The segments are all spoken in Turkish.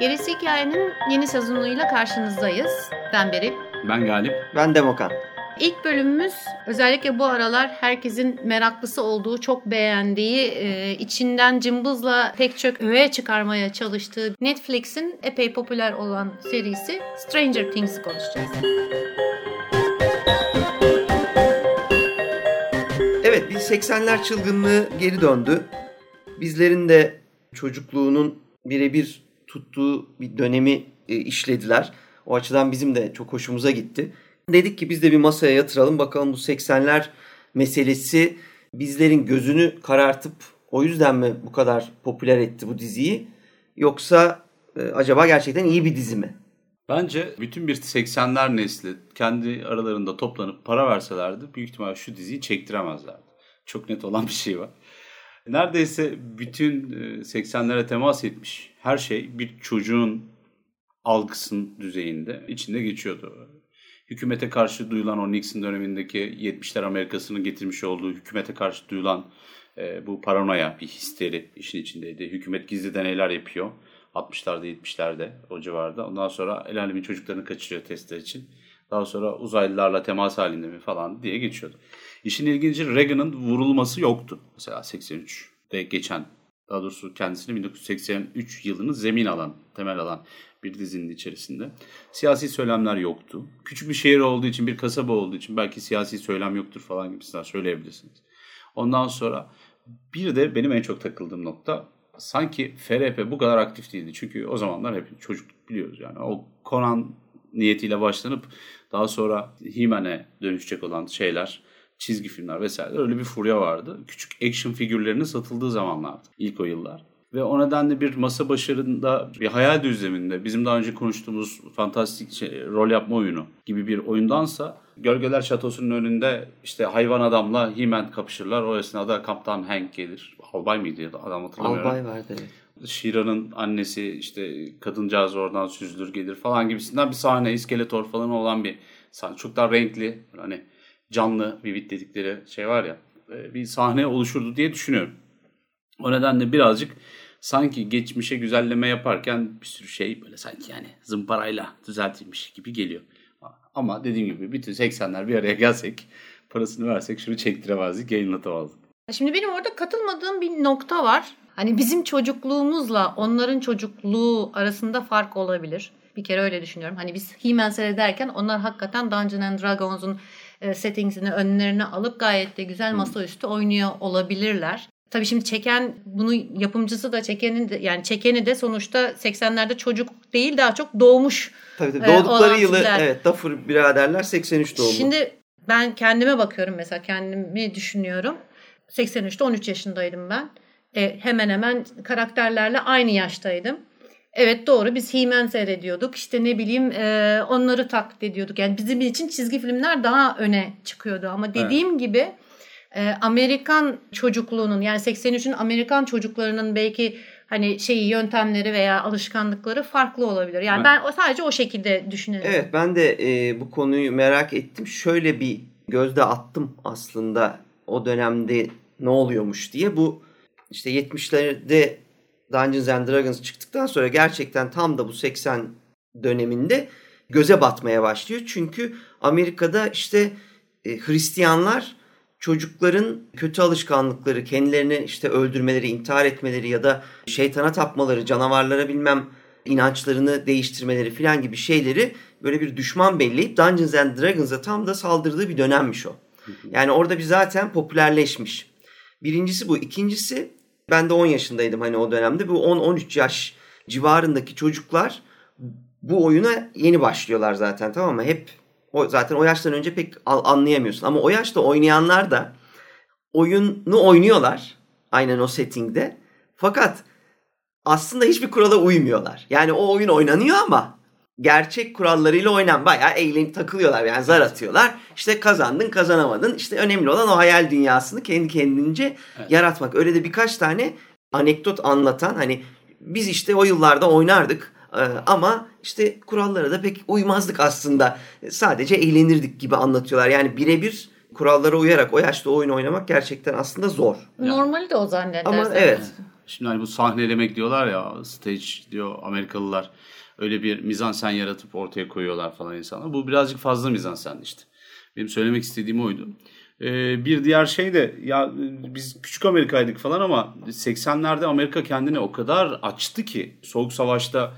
Gerisi Hikayenin yeni sezonuyla karşınızdayız. Ben Beril. Ben Galip. Ben Demokan. İlk bölümümüz özellikle bu aralar herkesin meraklısı olduğu, çok beğendiği, e, içinden cımbızla pek çok öğe çıkarmaya çalıştığı Netflix'in epey popüler olan serisi Stranger Things'i konuşacağız. Evet bir 80'ler çılgınlığı geri döndü. Bizlerin de çocukluğunun birebir tuttuğu bir dönemi e, işlediler. O açıdan bizim de çok hoşumuza gitti. Dedik ki biz de bir masaya yatıralım bakalım bu 80'ler meselesi bizlerin gözünü karartıp o yüzden mi bu kadar popüler etti bu diziyi? Yoksa e, acaba gerçekten iyi bir dizi mi? Bence bütün bir 80'ler nesli kendi aralarında toplanıp para verselerdi büyük ihtimal şu diziyi çektiremezlerdi. Çok net olan bir şey var. Neredeyse bütün 80'lere temas etmiş her şey bir çocuğun algısının düzeyinde içinde geçiyordu. Hükümete karşı duyulan o Nixon dönemindeki 70'ler Amerikası'nın getirmiş olduğu hükümete karşı duyulan e, bu paranoya bir histeri işin içindeydi. Hükümet gizli deneyler yapıyor. 60'larda 70'lerde o civarda. Ondan sonra el alemin çocuklarını kaçırıyor testler için. Daha sonra uzaylılarla temas halinde mi falan diye geçiyordu. İşin ilginci Reagan'ın vurulması yoktu. Mesela 83'te geçen daha doğrusu kendisini 1983 yılını zemin alan, temel alan bir dizinin içerisinde. Siyasi söylemler yoktu. Küçük bir şehir olduğu için, bir kasaba olduğu için belki siyasi söylem yoktur falan gibisinden söyleyebilirsiniz. Ondan sonra bir de benim en çok takıldığım nokta sanki FRP bu kadar aktif değildi. Çünkü o zamanlar hep çocuk biliyoruz yani. O Conan niyetiyle başlanıp daha sonra He-Man'e dönüşecek olan şeyler çizgi filmler vesaire öyle bir furya vardı. Küçük action figürlerinin satıldığı zamanlardı ilk o yıllar. Ve o nedenle bir masa başarında bir hayal düzleminde bizim daha önce konuştuğumuz fantastik şey, rol yapma oyunu gibi bir oyundansa Gölgeler Şatosu'nun önünde işte hayvan adamla He-Man kapışırlar. O esnada Kaptan Hank gelir. Albay mıydı ya da adam hatırlamıyorum. Albay vardı evet. Shira'nın annesi işte kadıncağız oradan süzülür gelir falan gibisinden bir sahne. İskeletor falan olan bir sahne. Çok daha renkli. Hani canlı vivid dedikleri şey var ya e, bir sahne oluşurdu diye düşünüyorum. O nedenle birazcık sanki geçmişe güzelleme yaparken bir sürü şey böyle sanki yani zımparayla düzeltilmiş gibi geliyor. Ama dediğim gibi bütün 80'ler bir araya gelsek parasını versek şunu çektiremezdik yayınlatamazdık. Şimdi benim orada katılmadığım bir nokta var. Hani bizim çocukluğumuzla onların çocukluğu arasında fark olabilir. Bir kere öyle düşünüyorum. Hani biz He-Man seyrederken onlar hakikaten Dungeons and Dragons'un e, settingsini önlerine alıp gayet de güzel masaüstü oynuyor olabilirler. Tabii şimdi çeken bunu yapımcısı da çekenin de yani çekeni de sonuçta 80'lerde çocuk değil daha çok doğmuş. Tabii tabii doğdukları e, yılı sizler. evet Duffer biraderler 83 doğumlu. Şimdi ben kendime bakıyorum mesela kendimi düşünüyorum. 83'te 13 yaşındaydım ben. E, hemen hemen karakterlerle aynı yaştaydım. Evet doğru biz He-Man seyrediyorduk. İşte ne bileyim e, onları taklit ediyorduk. Yani bizim için çizgi filmler daha öne çıkıyordu. Ama dediğim evet. gibi e, Amerikan çocukluğunun yani 83'ün Amerikan çocuklarının belki hani şeyi yöntemleri veya alışkanlıkları farklı olabilir. Yani ben, ben sadece o şekilde düşünüyorum. Evet ben de e, bu konuyu merak ettim. Şöyle bir gözde attım aslında o dönemde ne oluyormuş diye. Bu işte 70'lerde Dungeons and Dragons çıktıktan sonra gerçekten tam da bu 80 döneminde göze batmaya başlıyor. Çünkü Amerika'da işte e, Hristiyanlar çocukların kötü alışkanlıkları, kendilerini işte öldürmeleri, intihar etmeleri ya da şeytana tapmaları, canavarlara bilmem inançlarını değiştirmeleri filan gibi şeyleri böyle bir düşman belleyip Dungeons and Dragons'a tam da saldırdığı bir dönemmiş o. Yani orada bir zaten popülerleşmiş. Birincisi bu. İkincisi ben de 10 yaşındaydım hani o dönemde. Bu 10-13 yaş civarındaki çocuklar bu oyuna yeni başlıyorlar zaten tamam mı? Hep o, zaten o yaştan önce pek anlayamıyorsun. Ama o yaşta oynayanlar da oyunu oynuyorlar. Aynen o settingde. Fakat aslında hiçbir kurala uymuyorlar. Yani o oyun oynanıyor ama gerçek kurallarıyla oynan bayağı eğlenip takılıyorlar yani zar atıyorlar. İşte kazandın kazanamadın işte önemli olan o hayal dünyasını kendi kendince Evet. yaratmak. Öyle de birkaç tane anekdot anlatan hani biz işte o yıllarda oynardık ama işte kurallara da pek uymazdık aslında. Sadece eğlenirdik gibi anlatıyorlar. Yani birebir kurallara uyarak o yaşta oyun oynamak gerçekten aslında zor. Normali de o zannedersen. Ama evet. Şimdi hani bu sahnelemek diyorlar ya stage diyor Amerikalılar öyle bir mizansen yaratıp ortaya koyuyorlar falan insanlar. Bu birazcık fazla mizansen işte. Benim söylemek istediğim oydu. Ee, bir diğer şey de ya biz küçük Amerika'ydık falan ama 80'lerde Amerika kendini o kadar açtı ki Soğuk Savaş'ta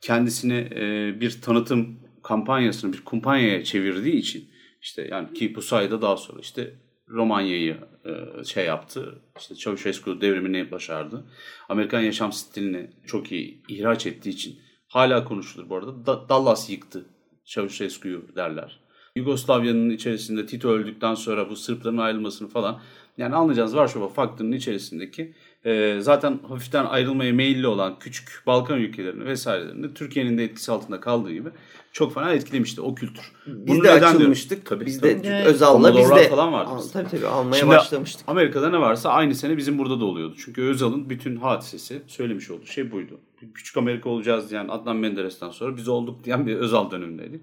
kendisini e, bir tanıtım kampanyasını bir kumpanyaya çevirdiği için işte yani ki bu sayede daha sonra işte Romanya'yı e, şey yaptı. İşte Ceausescu devrimini başardı. Amerikan yaşam stilini çok iyi ihraç ettiği için hala konuşulur bu arada. Da- Dallas yıktı Ceausescu'yu derler. Yugoslavya'nın içerisinde Tito öldükten sonra bu Sırpların ayrılmasını falan yani anlayacağınız Varşova faktörünün içerisindeki e, zaten hafiften ayrılmaya meyilli olan küçük Balkan ülkelerini vesairelerini Türkiye'nin de etkisi altında kaldığı gibi çok fena etkilemişti o kültür. Biz Bunu de diyorum? açılmıştık. Tabii, biz tabii. de Evet. Özal'la biz de falan vardı bizde. tabii tabii almaya Şimdi başlamıştık. Amerika'da ne varsa aynı sene bizim burada da oluyordu. Çünkü Özal'ın bütün hadisesi söylemiş olduğu şey buydu. Küçük Amerika olacağız diyen Adnan Menderes'ten sonra biz olduk diyen bir Özal dönemindeydik.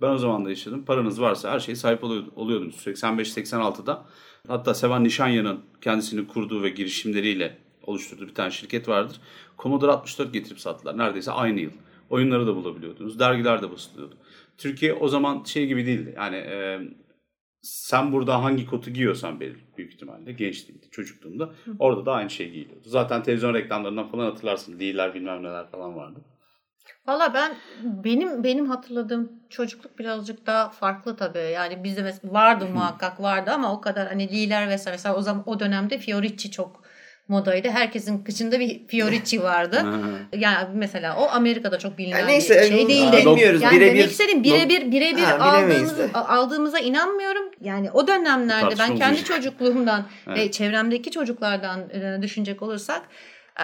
Ben o zaman da yaşadım. Paranız varsa her şeye sahip oluyor- oluyordunuz. 85-86'da hatta Sevan Nişanya'nın kendisini kurduğu ve girişimleriyle oluşturduğu bir tane şirket vardır. Commodore 64 getirip sattılar. Neredeyse aynı yıl. Oyunları da bulabiliyordunuz. Dergiler de basılıyordu. Türkiye o zaman şey gibi değildi. Yani e, sen burada hangi kotu giyiyorsan belir büyük ihtimalle gençliğimde, çocukluğumda orada da aynı şey giyiliyordu. Zaten televizyon reklamlarından falan hatırlarsın. Lee'ler bilmem neler falan vardı. Valla ben benim benim hatırladığım çocukluk birazcık daha farklı tabii. Yani bizde mes- vardı muhakkak vardı ama o kadar hani liler vesaire. Mesela o zaman o dönemde Fioricci çok modaydı. Herkesin kıçında bir Fioricci vardı. yani mesela o Amerika'da çok bilinen Ya neyse, bir şey değildi. bilmiyoruz. Yani Birebir- demek istediğim birebir birebir aldığımız, aldığımıza inanmıyorum. Yani o dönemlerde ben kendi çocukluğumdan Evet. ve çevremdeki çocuklardan e, düşünecek olursak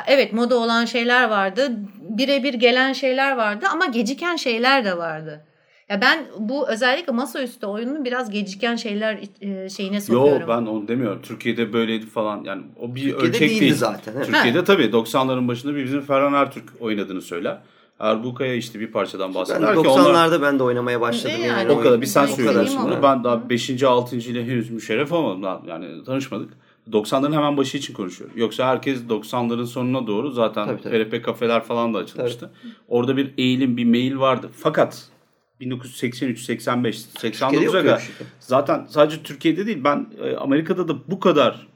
Evet moda olan şeyler vardı. Birebir gelen şeyler vardı ama geciken şeyler de vardı. Ya ben bu özellikle masaüstü oyunun biraz geciken şeyler e, şeyine Yo sokuyorum. ben onu demiyorum. Türkiye'de böyleydi falan. Yani o bir Türkiye'de ölçek değildi değil. zaten, evet. Türkiye'de tabii 90'ların başında bir bizim Ferhan Ertürk oynadığını söyler. Erbukaya işte bir parçadan Ben bahseder ki onlar 90'larda ben de oynamaya başladım. Yani. yani? o kadar bir sen Ben söylüyorsun bunu. Ben daha 5. 6. ile henüz müşerref olmadım. Yani tanışmadık. 90'ların hemen başı için konuşuyorum. Yoksa herkes 90'ların sonuna doğru zaten Tabii, tabii. FRP kafeler falan da açılmıştı. Orada bir eğilim, bir mail vardı. Fakat 1983, 85, Türkiye'de 89'a yok kadar zaten sadece Türkiye'de değil ben e, Amerika'da da bu kadar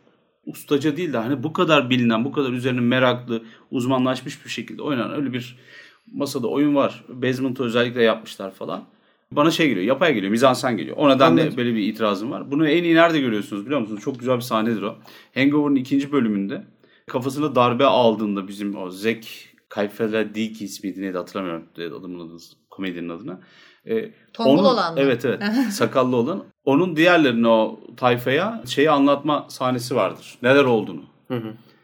ustaca değil de hani bu kadar bilinen, bu kadar üzerine meraklı, uzmanlaşmış bir şekilde oynanan öyle bir masada oyun var. Basement'ı özellikle yapmışlar falan. Bana şey geliyor, yapay geliyor, mizansen geliyor. O nedenle Anladım. böyle bir itirazım var. Bunu en iyi nerede görüyorsunuz biliyor musunuz? Çok güzel bir sahnedir o. Hangover'ın ikinci bölümünde kafasına darbe aldığında bizim o Zack Kayfeladikis miydi neydi hatırlamıyorum adamın adını, komedinin adını. Ee, Tombul olan mı? Evet evet sakallı olan. Onun diğerlerine o tayfaya şeyi anlatma sahnesi vardır. Neler olduğunu.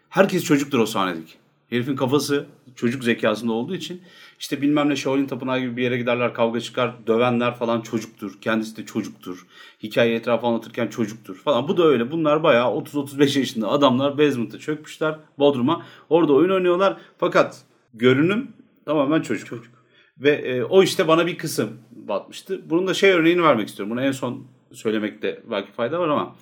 Herkes çocuktur o sahnedeki. Herifin kafası çocuk zekasında olduğu için işte bilmem ne Shaolin Tapınağı gibi bir yere giderler kavga çıkar dövenler falan çocuktur. Kendisi de çocuktur. Hikaye etrafı anlatırken çocuktur falan. Bu da öyle. Bunlar bayağı 30-35 yaşında adamlar basement'a çökmüşler Bodrum'a. Orada oyun oynuyorlar. Fakat görünüm tamamen çocuk. çocuk. Ve e, o işte bana bir kısım batmıştı. Bunun da şey örneğini vermek istiyorum. Bunu en son söylemekte belki fayda var ama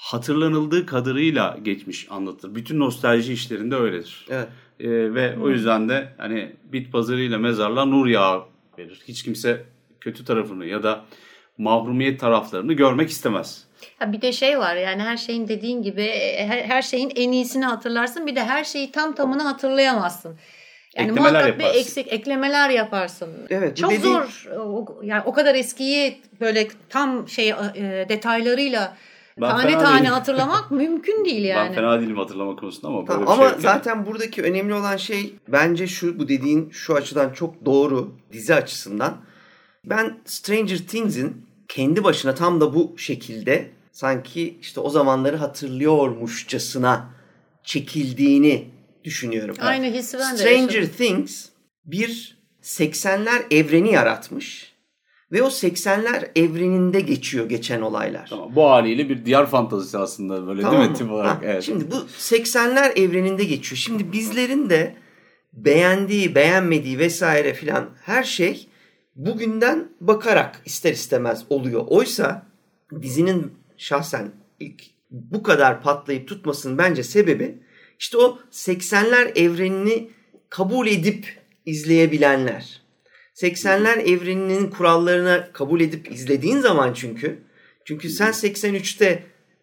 hatırlanıldığı kadarıyla geçmiş anlatır. Bütün nostalji işlerinde öyledir. Evet. Ee, ve o yüzden de hani bit pazarıyla mezarlığa nur yağı verir. Hiç kimse kötü tarafını ya da mahrumiyet taraflarını görmek istemez. Ha bir de şey var yani her şeyin dediğin gibi e, her, her şeyin en iyisini hatırlarsın bir de her şeyi tam tamını hatırlayamazsın. Yani Eklemeler muhakkak bir yaparsın. eksik eklemeler yaparsın. Evet, Çok dediğin- zor. O, yani o kadar eskiyi böyle tam şey e, detaylarıyla Ben tane tane değilim. hatırlamak mümkün değil yani. Ben fena değilim hatırlama konusunda ama böyle Tamam, bir ama şey yok. zaten buradaki önemli olan şey bence şu bu dediğin şu açıdan çok doğru dizi açısından. Ben Stranger Things'in kendi başına tam da bu şekilde sanki işte o zamanları hatırlıyormuşçasına çekildiğini düşünüyorum. Aynı hissi ben de Stranger yaşadım. Things bir 80'ler evreni yaratmış. Ve o 80'ler evreninde geçiyor geçen olaylar. Tamam, bu haliyle bir diyar fantazisi aslında böyle Tamam değil mi tip olarak? Ha, evet. Şimdi bu 80'ler evreninde geçiyor. Şimdi bizlerin de beğendiği, beğenmediği vesaire filan her şey bugünden bakarak ister istemez oluyor. Oysa dizinin şahsen ilk bu kadar patlayıp tutmasının bence sebebi işte o 80'ler evrenini kabul edip izleyebilenler. 80'ler evreninin kurallarını kabul edip izlediğin zaman çünkü çünkü sen 83'te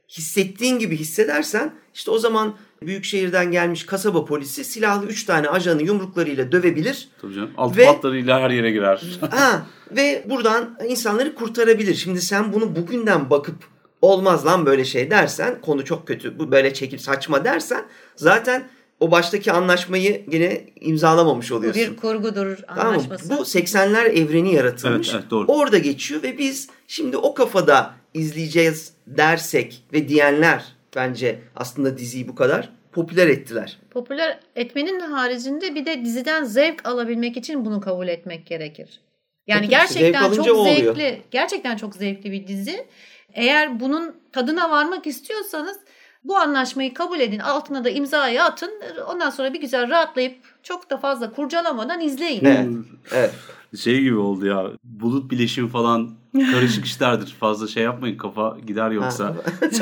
hissettiğin gibi hissedersen işte o zaman büyük şehirden gelmiş kasaba polisi silahlı 3 tane ajanı yumruklarıyla dövebilir. Tabii canım. Alt Ve- patlarıyla her yere girer. Ha, ve buradan insanları kurtarabilir. Şimdi sen bunu bugünden bakıp olmaz lan böyle şey dersen konu çok kötü bu böyle çekip saçma dersen zaten o baştaki anlaşmayı yine imzalamamış Bu oluyorsun. bir kurgudur Tamam anlaşması. Bu 80'ler evreni yaratılmış. Evet, evet, doğru. Orada geçiyor ve biz şimdi o kafada izleyeceğiz dersek ve diyenler bence aslında diziyi bu kadar popüler ettiler. Popüler etmenin haricinde bir de diziden zevk alabilmek için bunu kabul etmek gerekir. Yani Tabii, gerçekten zevk çok oluyor. zevkli, gerçekten çok zevkli bir dizi. Eğer bunun tadına varmak istiyorsanız bu anlaşmayı kabul edin, altına da imzayı atın. Ondan sonra bir güzel rahatlayıp çok da fazla kurcalamadan izleyin. Evet. Evet. Şey gibi oldu ya. Bulut bileşim falan karışık işlerdir. Fazla şey yapmayın kafa gider yoksa.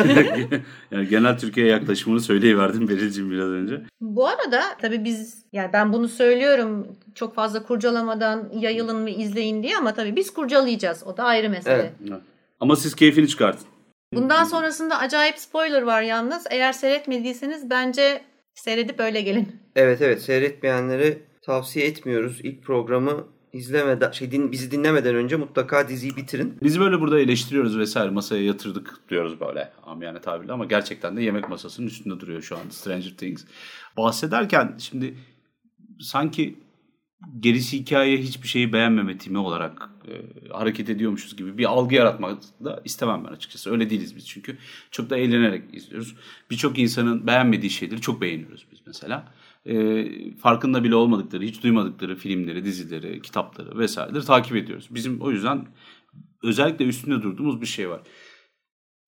yani genel Türkiye yaklaşımını söyleyiverdim Beril'cim biraz önce. Bu arada tabii biz yani ben bunu söylüyorum çok fazla kurcalamadan yayılın ve izleyin diye ama tabii biz kurcalayacağız. O da ayrı mesele. Evet. Ama siz keyfini çıkartın. Bundan sonrasında acayip spoiler var yalnız. Eğer seyretmediyseniz bence seyredip öyle gelin. Evet evet seyretmeyenlere tavsiye etmiyoruz. İlk programı izlemeden şey din, bizi dinlemeden önce mutlaka diziyi bitirin. Biz böyle burada eleştiriyoruz vesaire masaya yatırdık diyoruz böyle amiyane tabirle ama gerçekten de yemek masasının üstünde duruyor şu an Stranger Things. Bahsederken şimdi sanki gerisi hikaye hiçbir şeyi beğenmeme timi olarak e, hareket ediyormuşuz gibi bir algı yaratmak da istemem ben açıkçası. Öyle değiliz biz çünkü. Çok da eğlenerek izliyoruz. Birçok insanın beğenmediği şeyleri çok beğeniyoruz biz mesela. E, farkında bile olmadıkları, hiç duymadıkları filmleri, dizileri, kitapları vesaireleri takip ediyoruz. Bizim o yüzden özellikle üstünde durduğumuz bir şey var.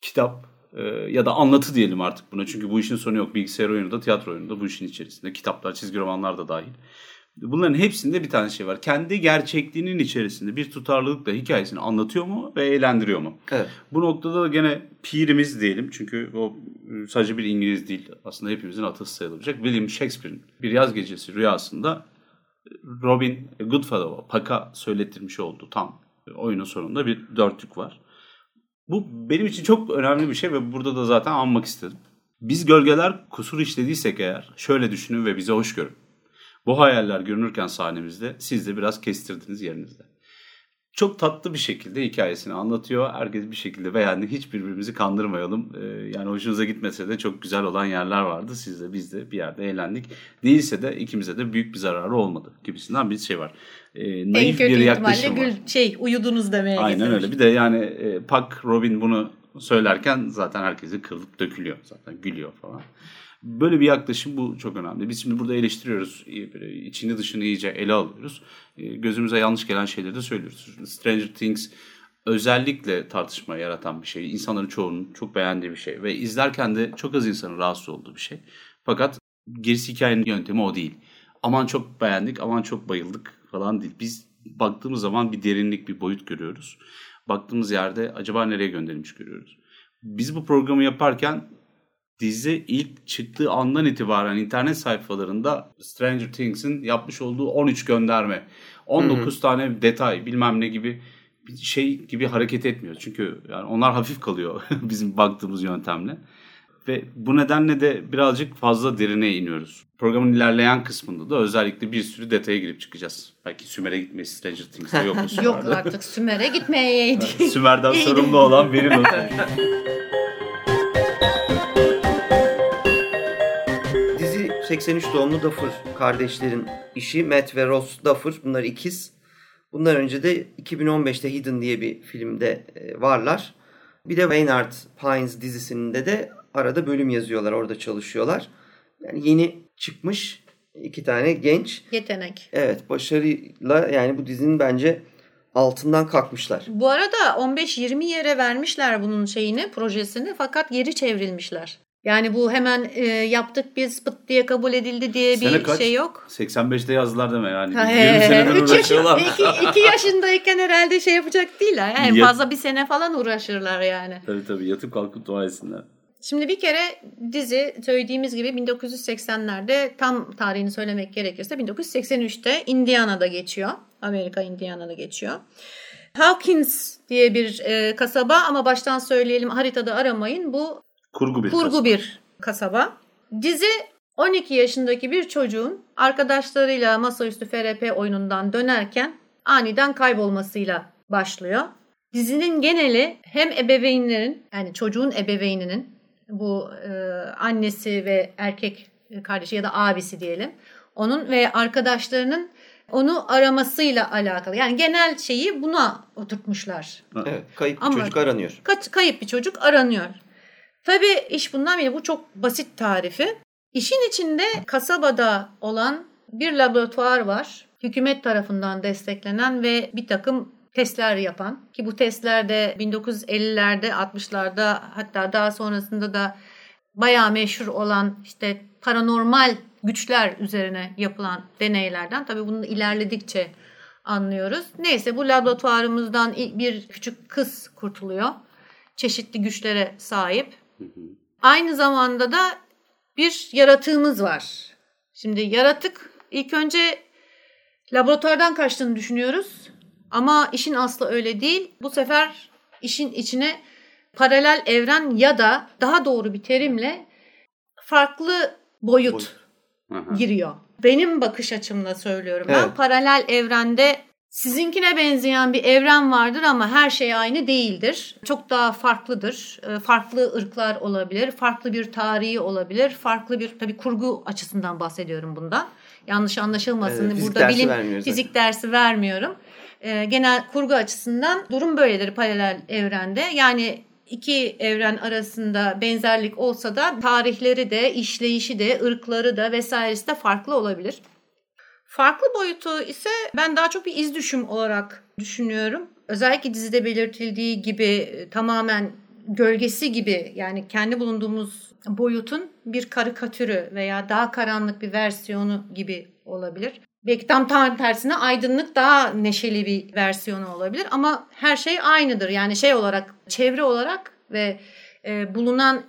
Kitap e, ya da anlatı diyelim artık buna. Çünkü bu işin sonu yok. Bilgisayar oyunu da, tiyatro oyunu da bu işin içerisinde. Kitaplar, çizgi romanlar da dahil. Bunların hepsinde bir tane şey var. Kendi gerçekliğinin içerisinde bir tutarlılıkla hikayesini anlatıyor mu ve eğlendiriyor mu? Evet. Bu noktada da gene pirimiz diyelim. Çünkü o e, sadece bir İngiliz değil. Aslında hepimizin atası sayılabilecek. William Shakespeare'in bir yaz gecesi rüyasında Robin Goodfellow'a Puck'a söylettirmiş olduğu tam oyunun sonunda bir dörtlük var. Bu benim için çok önemli bir şey ve burada da zaten anmak istedim. Biz gölgeler kusur işlediysek eğer şöyle düşünün ve bize hoş görün. Bu hayaller görünürken sahnemizde siz de biraz kestirdiniz yerinizde. Çok tatlı bir şekilde hikayesini anlatıyor. Herkes bir şekilde beğendi. Hiç birbirimizi kandırmayalım. Ee, yani hoşunuza gitmese de çok güzel olan yerler vardı. Siz de biz de bir yerde eğlendik. Değilse de ikimize de büyük bir zararı olmadı gibisinden bir şey var. En naif kötü bir yaklaşım var. gül, şey uyudunuz demeye Aynen getirmiş. öyle. Bir de yani e, Puck Robin bunu söylerken zaten herkese kırılıp dökülüyor. Zaten gülüyor falan. Böyle bir yaklaşım bu çok önemli. Biz şimdi burada eleştiriyoruz. içini dışını iyice ele alıyoruz. E, Gözümüze yanlış gelen şeyleri de söylüyoruz. Stranger Things özellikle tartışma yaratan bir şey. İnsanların çoğunun çok beğendiği bir şey. Ve izlerken de çok az insanın rahatsız olduğu bir şey. Fakat gerisi hikayenin yöntemi o değil. Aman çok beğendik, aman çok bayıldık falan değil. Biz baktığımız zaman bir derinlik, bir boyut görüyoruz. Baktığımız yerde acaba nereye gönderilmiş görüyoruz. Biz bu programı yaparken dizi ilk çıktığı andan itibaren internet sayfalarında Stranger Things'in yapmış olduğu 13 gönderme, 19 tane detay bilmem ne gibi bir şey gibi hareket etmiyor. Çünkü yani onlar hafif kalıyor bizim baktığımız yöntemle. Ve bu nedenle de birazcık fazla derine iniyoruz. Programın ilerleyen kısmında da özellikle bir sürü detaya girip çıkacağız. Belki Sümer'e gitmeyi Stranger Things'te yok mu Sümer'de? Yok artık Sümer'e gitmeyeydik. Sümer'den sorumlu olan benim. O. Dizi 83 doğumlu Duffer kardeşlerin işi. Matt ve Ross Duffer. Bunlar ikiz. Bundan önce de 2015'te Hidden diye bir filmde e, varlar. Bir de Maynard Pines dizisinde de arada bölüm yazıyorlar. Orada çalışıyorlar. Yani yeni çıkmış iki tane genç. Yetenek. Evet başarıyla yani bu dizinin bence altından kalkmışlar. Bu arada 15-20 yere vermişler bunun şeyini, projesini fakat geri çevrilmişler. Yani bu hemen e, yaptık biz pıt diye kabul edildi diye Sene bir kaç? şey yok. 85'te yazdılar deme yani. Ha, 20 senedir 3 yaşın, uğraşıyorlar. 2, 2 yaşındayken herhalde şey yapacak değiller. Yani en Ya- fazla bir sene falan uğraşırlar yani. Tabii tabii yatıp kalkıp dua etsinler. Şimdi bir kere dizi söylediğimiz gibi 1980'lerde tam tarihini söylemek gerekirse 1983'te Indiana'da geçiyor. Amerika Indiana'da geçiyor. Hawkins diye bir e, kasaba ama baştan söyleyelim haritada aramayın. Bu Kurgu bir kurgu kasaba. bir kasaba. Dizi 12 yaşındaki bir çocuğun arkadaşlarıyla masaüstü FRP oyunundan dönerken aniden kaybolmasıyla başlıyor. Dizinin geneli hem ebeveynlerin yani çocuğun ebeveyninin bu e, annesi ve erkek kardeşi ya da abisi diyelim onun ve arkadaşlarının onu aramasıyla alakalı. Yani genel şeyi buna oturtmuşlar. Evet, kayıp bir Ama- çocuk aranıyor. Kaç, kayıp bir çocuk aranıyor. Tabii iş bundan bile bu çok basit tarifi. İşin içinde kasabada olan bir laboratuvar var. Hükümet tarafından desteklenen ve bir takım testler yapan ki bu testlerde 1950'lerde 60'larda hatta daha sonrasında da bayağı meşhur olan işte paranormal güçler üzerine yapılan deneylerden tabii bunu ilerledikçe anlıyoruz. Neyse bu laboratuvarımızdan bir küçük kız kurtuluyor. Çeşitli güçlere sahip. Aynı zamanda da bir yaratığımız var. Şimdi yaratık ilk önce laboratuvardan kaçtığını düşünüyoruz. Ama işin aslı öyle değil. Bu sefer işin içine paralel evren ya da daha doğru bir terimle farklı boyut Boyut. Giriyor. Benim bakış açımla söylüyorum. Ben Evet. paralel evrende sizinkine benzeyen bir evren vardır ama her şey aynı değildir. Çok daha farklıdır. Ee, Farklı ırklar olabilir, farklı bir tarihi olabilir, farklı bir tabii kurgu açısından bahsediyorum bundan. Yanlış anlaşılmasın. Evet, Burada dersi bilim fizik dersi vermiyorum. Ee, genel kurgu açısından durum böyledir paralel evrende. Yani iki evren arasında benzerlik olsa da tarihleri de, işleyişi de, ırkları da vesairesi de farklı olabilir. Farklı boyutu ise ben daha çok bir iz düşüm olarak düşünüyorum. Özellikle dizide belirtildiği gibi e, tamamen gölgesi gibi yani kendi bulunduğumuz boyutun bir karikatürü veya daha karanlık bir versiyonu gibi olabilir. Belki tam tam tersine aydınlık daha neşeli bir versiyonu olabilir ama her şey aynıdır. Yani şey olarak, çevre olarak ve e, bulunan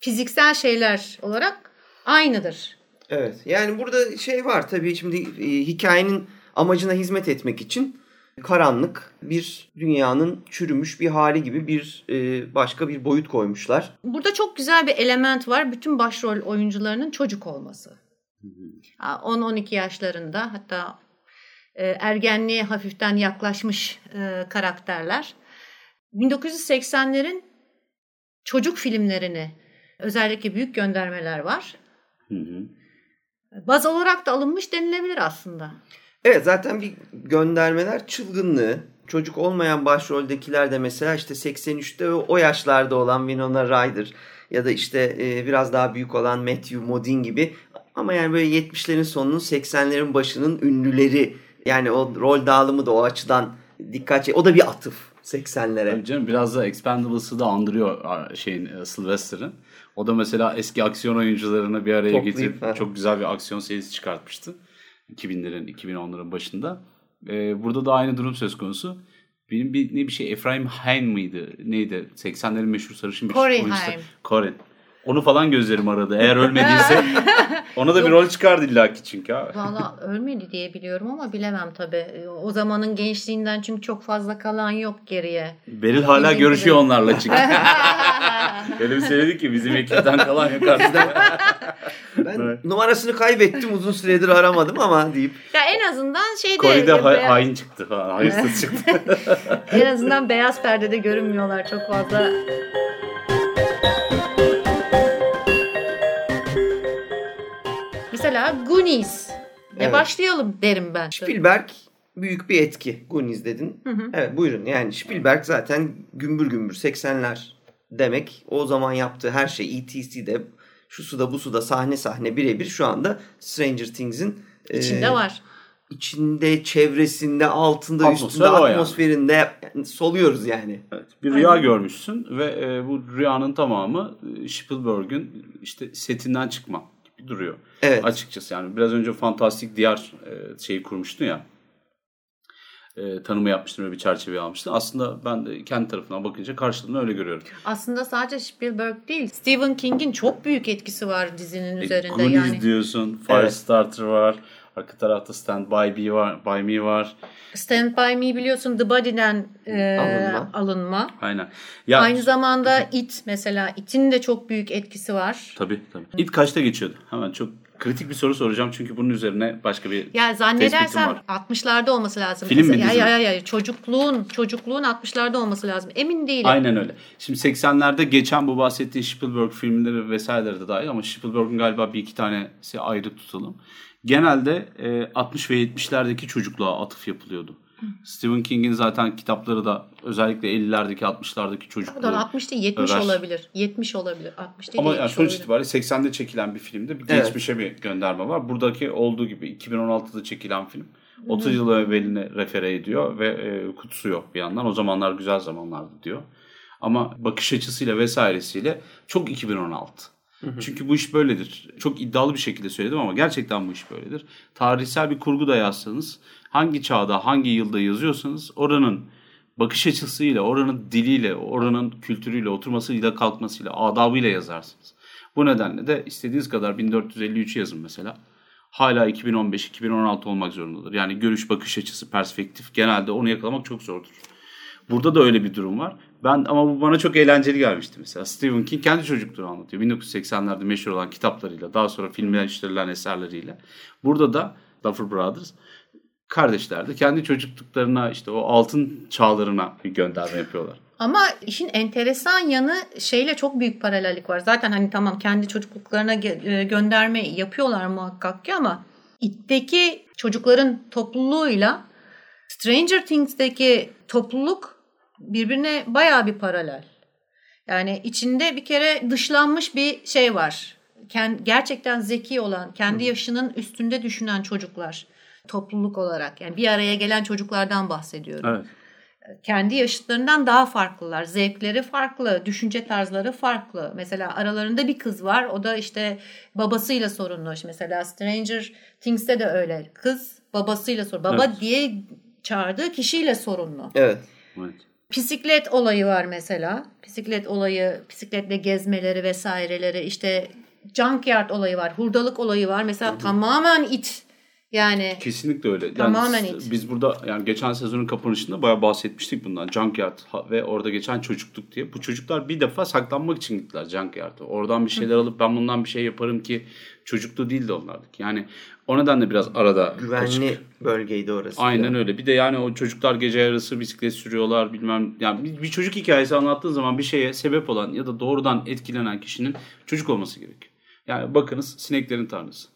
fiziksel şeyler olarak aynıdır. Evet. Yani burada şey var tabii şimdi e, hikayenin amacına hizmet etmek için karanlık bir dünyanın çürümüş bir hali gibi bir e, başka bir boyut koymuşlar. Burada çok güzel bir element var. Bütün başrol oyuncularının çocuk olması. Ha, 10-12 yaşlarında hatta e, ergenliğe hafiften yaklaşmış e, karakterler. 1980'lerin çocuk filmlerini özellikle büyük göndermeler var. Hı hı. Baz olarak da alınmış denilebilir aslında. Evet zaten bir göndermeler çılgınlığı. Çocuk olmayan başroldekiler de mesela işte 83'te o o yaşlarda olan Winona Ryder ya da işte e, biraz daha büyük olan Matthew Modine gibi ama yani böyle 70'lerin sonunun 80'lerin başının ünlüleri yani o rol dağılımı da o açıdan dikkat çek. O da bir atıf 80'lere. Tabii canım biraz da Expendables'ı da andırıyor şeyin e, Sylvester'ın. O da mesela eski aksiyon oyuncularını bir araya Toplayıp, getirip ha. çok güzel bir aksiyon serisi çıkartmıştı. 2000'lerin 2010'ların başında. Ee, burada da aynı durum söz konusu. Benim bir ne bir şey Efraim Hain mıydı? Neydi? 80'lerin meşhur sarışın bir Corey oyuncusu. Haim. Corey. Onu falan gözlerim aradı. Eğer ölmediyse ona da bir rol çıkardı illaki çünkü abi. Valla ölmedi diye biliyorum ama bilemem tabii. O zamanın gençliğinden çünkü çok fazla kalan yok geriye. Beril hala Bildiğim görüşüyor onlarla çünkü. Öyle bir söyledi ki bizim ekipten kalan yok artık. Ben Evet. numarasını kaybettim uzun süredir aramadım ama deyip Ya en azından şeyde Corey'de ha- beyaz- hain çıktı falan. Hayırsız çıktı. en azından beyaz perdede görünmüyorlar çok fazla. Goonies. Ne Evet. başlayalım derim ben. Spielberg büyük bir etki. Goonies dedin. Hı hı. Evet buyurun. Yani Spielberg zaten gümbür gümbür 80'ler demek. O zaman yaptığı her şey E.T.C.'de şu suda bu suda sahne sahne birebir şu anda Stranger Things'in içinde e, var. içinde, çevresinde, altında, Atmosfer üstünde, atmosferinde yani soluyoruz yani. Evet, bir rüya görmüşsün ve e, bu rüyanın tamamı e, Spielberg'ün işte setinden çıkma duruyor. Evet. Açıkçası yani biraz önce fantastik diyar e, şeyi kurmuştun ya. E, tanımı yapmıştın ve bir çerçeve almıştın. Aslında ben de kendi tarafından bakınca karşılığını öyle görüyorum. Aslında sadece Spielberg değil, Stephen King'in çok büyük etkisi var dizinin E, üzerinde Goonies yani. diyorsun, Firestarter var, arka tarafta Stand By Me var, By Me var. Stand By Me biliyorsun The Body'den e, Alınma. alınma. Aynen. Ya, Aynı zamanda It mesela It'in de çok büyük etkisi var. Tabii tabii. İlk kaçta geçiyordu? Hemen çok kritik bir soru soracağım çünkü bunun üzerine başka bir Ya zannedersem var. 60'larda olması lazım. Film mi, dizi? Ya, ya, ya, çocukluğun çocukluğun 60'larda olması lazım. Emin değilim. Aynen öyle. Şimdi 80'lerde geçen bu bahsettiğin Spielberg filmleri vesaireleri de dahil ama Spielberg'ün galiba bir iki tanesi ayrı tutalım. Genelde e, 60 ve 70'lerdeki çocukluğa atıf yapılıyordu. Stephen King'in zaten kitapları da özellikle 50'lerdeki 60'lardaki çocukluğu. Pardon 60 değil 70 Över. olabilir. 70 olabilir. 60 değil Ama 70 yani sonuç olabilir. itibariyle 80'de çekilen bir filmde bir Evet. geçmişe bir gönderme var. Buradaki olduğu gibi 2016'da çekilen film 30 yıl evveline refere ediyor ve e, kutsuyor bir yandan. O zamanlar güzel zamanlardı diyor. Ama bakış açısıyla vesairesiyle çok 2016. Çünkü bu iş böyledir. Çok iddialı bir şekilde söyledim ama gerçekten bu iş böyledir. Tarihsel bir kurgu da yazsanız hangi çağda hangi yılda yazıyorsanız oranın bakış açısıyla, oranın diliyle, oranın kültürüyle, oturmasıyla, kalkmasıyla, adabıyla yazarsınız. Bu nedenle de istediğiniz kadar 1453 yazın mesela. Hala 2015-2016 olmak zorundadır. Yani görüş, bakış açısı, perspektif genelde onu yakalamak çok zordur. Burada da öyle bir durum var. Ben ama bu bana çok eğlenceli gelmişti mesela. Stephen King kendi çocukluğunu anlatıyor. 1980'lerde meşhur olan kitaplarıyla, daha sonra filmleştirilen eserleriyle. Burada da Duffer Brothers kardeşler de kendi çocukluklarına işte o altın çağlarına bir gönderme yapıyorlar. Ama işin enteresan yanı şeyle çok büyük paralellik var. Zaten hani tamam kendi çocukluklarına e, gönderme yapıyorlar muhakkak ki ama İt'teki çocukların topluluğuyla Stranger Things'teki topluluk birbirine bayağı bir paralel. Yani içinde bir kere dışlanmış bir şey var. Ken- Gerçekten zeki olan, kendi yaşının üstünde düşünen çocuklar topluluk olarak. Yani bir araya gelen çocuklardan bahsediyorum Evet. kendi yaşıtlarından daha farklılar. Zevkleri farklı, düşünce tarzları farklı. Mesela aralarında bir kız var. O da işte babasıyla sorunlu. Mesela Stranger Things'te de öyle. Kız babasıyla sorunlu. Baba Evet. diye çağırdığı kişiyle sorunlu. Evet. evet. Bisiklet olayı var mesela. Bisiklet olayı, bisikletle gezmeleri vesaireleri. işte junkyard olayı var. Hurdalık olayı var. Mesela tamamen it. Yani Kesinlikle öyle. Yani Tamamen it. Biz burada yani geçen sezonun kapanışında bayağı bahsetmiştik bundan. Junkyard ve orada geçen çocukluk diye. Bu çocuklar bir defa saklanmak için gittiler Junkyard'a. Oradan bir şeyler alıp ben bundan bir şey yaparım ki çocukluğu değil de onlardık. Yani o nedenle biraz arada Güvenli kaçık. bölgeydi orası. Aynen öyle. Bir de yani o çocuklar gece yarısı bisiklet sürüyorlar bilmem. Yani bir, bir çocuk hikayesi anlattığın zaman bir şeye sebep olan ya da doğrudan etkilenen kişinin çocuk olması gerekiyor. Yani bakınız sineklerin tanrısı.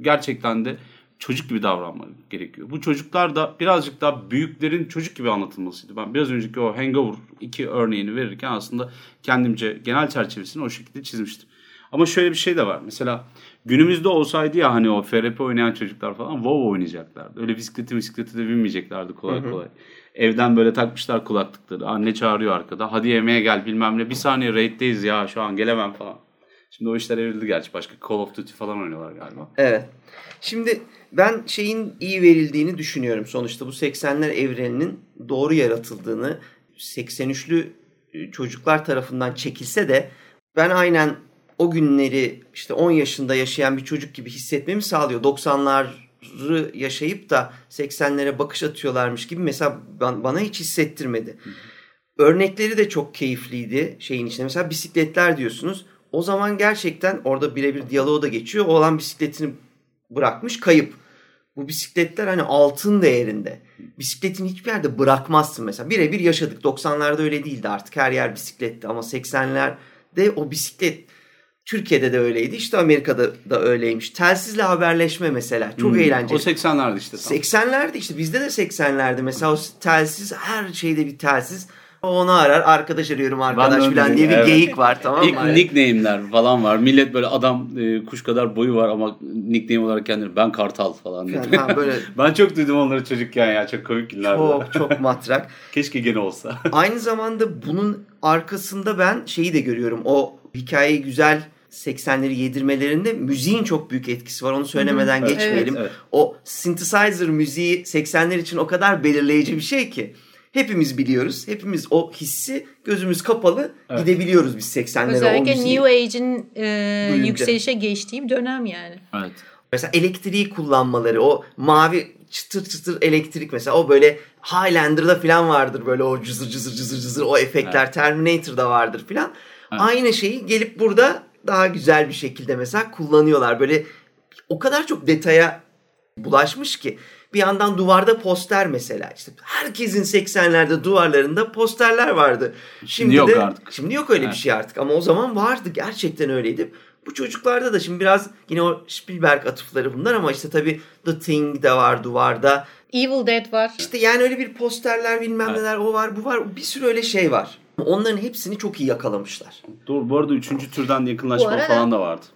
Gerçekten de çocuk gibi davranmak gerekiyor. Bu çocuklar da birazcık daha büyüklerin çocuk gibi anlatılmasıydı. Ben biraz önceki o Hangover 2 örneğini verirken aslında kendimce genel çerçevesini o şekilde çizmiştim. Ama şöyle bir şey de var. Mesela günümüzde olsaydı ya hani o FRP oynayan çocuklar falan WoW oynayacaklardı. Öyle bisikleti bisikleti de binmeyeceklerdi kolay kolay. Evden böyle takmışlar kulaklıkları. Anne çağırıyor arkada. Hadi yemeğe gel bilmem ne. Bir saniye raid'deyiz ya şu an gelemem falan. Şimdi o işler evrildi gerçi. Başka Call of Duty falan oynuyorlar galiba. Evet. Şimdi ben şeyin iyi verildiğini düşünüyorum. Sonuçta bu 80'ler evreninin doğru yaratıldığını 83'lü e, çocuklar tarafından çekilse de ben aynen o günleri işte 10 yaşında yaşayan bir çocuk gibi hissetmemi sağlıyor. 90'ları yaşayıp da 80'lere bakış atıyorlarmış gibi mesela ban- bana hiç hissettirmedi. Örnekleri de çok keyifliydi şeyin içinde. Mesela bisikletler diyorsunuz. O zaman gerçekten orada birebir diyaloğu da geçiyor. O olan bisikletini bırakmış kayıp. Bu bisikletler hani altın değerinde. Bisikletin hiçbir yerde bırakmazsın mesela. Birebir yaşadık. 90'larda öyle değildi artık. Her yer bisikletti ama 80'lerde o bisiklet Türkiye'de de öyleydi. İşte Amerika'da da öyleymiş. Telsizle haberleşme mesela. Çok Hmm. eğlenceli. O 80'lerde işte. tam. 80'lerde işte bizde de 80'lerde mesela o telsiz her şeyde bir telsiz. Onu arar arkadaş arıyorum arkadaş falan diye bir evet. geyik var tamam mı? İlk Hani- nickname'ler falan var. Millet böyle adam e, kuş kadar boyu var ama nickname olarak kendini ben Kartal falan diyor. Ha, böyle ben çok duydum onları çocukken ya. Çok komik günlerdi. çok çok matrak. Keşke gene olsa. Aynı zamanda bunun arkasında ben şeyi de görüyorum. O hikayeyi güzel 80'leri yedirmelerinde müziğin çok büyük etkisi var. Onu söylemeden Evet, geçmeyelim. evet. O synthesizer müziği 80'ler için o kadar belirleyici bir şey ki. Hepimiz biliyoruz. Hepimiz o hissi gözümüz kapalı Evet. gidebiliyoruz biz 80'lere o Özellikle müziği. New Age'in e, Duyunca. yükselişe geçtiği bir dönem yani. Evet. Mesela elektriği kullanmaları o mavi çıtır çıtır elektrik mesela o böyle Highlander'da falan vardır böyle o cızır cızır cızır cızır o efektler Terminator'da vardır falan. Evet. Aynı şeyi gelip burada daha güzel bir şekilde mesela kullanıyorlar. Böyle o kadar çok detaya bulaşmış ki bir yandan duvarda poster mesela işte herkesin 80'lerde duvarlarında posterler vardı. Şimdi, yok de, artık. Şimdi yok öyle Evet. bir şey artık ama o zaman vardı gerçekten öyleydi. Bu çocuklarda da şimdi biraz yine o Spielberg atıfları bunlar ama işte tabii The Thing de var duvarda. Evil Dead var. İşte yani öyle bir posterler bilmem Evet. neler o var bu var bir sürü öyle şey var. Onların hepsini çok iyi yakalamışlar. Doğru. Bu arada üçüncü türden yakınlaşma arada- falan da vardı.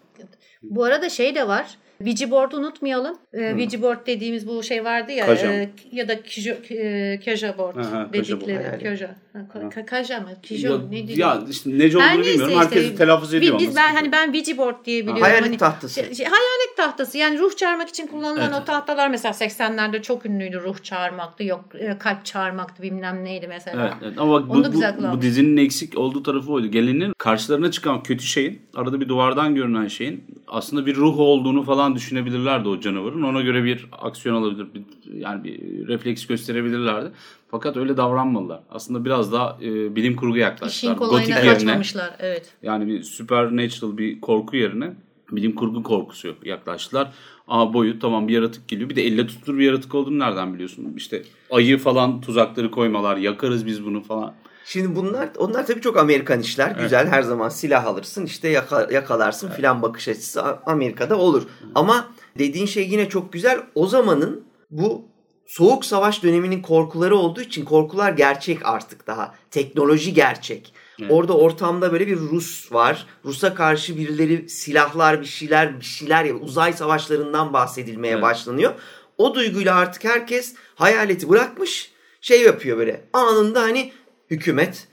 Bu arada şey de var. Ouija board unutmayalım. Ee, Ouija board dediğimiz bu şey vardı ya. Kaja. e, ya da kijo, e, kaja board Ha, ha, kaja board. dedikleri. Kaja. Ha, ka- ka- Kaja mı? Kijo Ya? Ne diyor? ya işte nece olduğunu bilmiyorum. işte. Herkes telaffuz ediyor. Biz, ama ben hani ben Ouija board diye biliyorum. Hayalet Hani- tahtası. Şey- şey, hayalet tahtası yani ruh çağırmak için kullanılan Evet. o tahtalar mesela 80'lerde çok ünlüydü ruh çağırmaktı yok e, kalp çağırmaktı bilmem neydi mesela. Evet, evet. ama bu, bu, bu dizinin eksik olduğu tarafı oydu. Gelenin karşılarına çıkan kötü şeyin, arada bir duvardan görünen şeyin aslında bir ruh olduğunu falan düşünebilirlerdi o canavarın. Ona göre bir aksiyon alabilir, bir, yani bir refleks gösterebilirlerdi. Fakat öyle davranmadılar. Aslında biraz daha e, bilim kurgu yaklaştılar. İşin kolayına Gotik yerine, kaçmamışlar. Evet. yani bir supernatural bir korku yerine bilim kurgu korkusu yaklaştılar. Aa boyut tamam bir yaratık geliyor. Bir de elle tutulur bir yaratık olduğunu nereden biliyorsun? İşte ayı falan tuzakları koymalar, yakarız biz bunu falan. Şimdi bunlar onlar tabii çok Amerikan işler. Güzel her zaman silah alırsın işte yaka- yakalarsın filan bakış açısı Amerika'da olur. Ama dediğin şey yine çok güzel. O zamanın bu soğuk savaş döneminin korkuları olduğu için korkular gerçek artık daha. Teknoloji gerçek. Orada ortamda böyle bir Rus var. Rus'a karşı birileri silahlar bir şeyler bir şeyler ya uzay savaşlarından bahsedilmeye Evet. başlanıyor. O duyguyla artık herkes hayaleti bırakmış şey yapıyor böyle anında hani hükümet,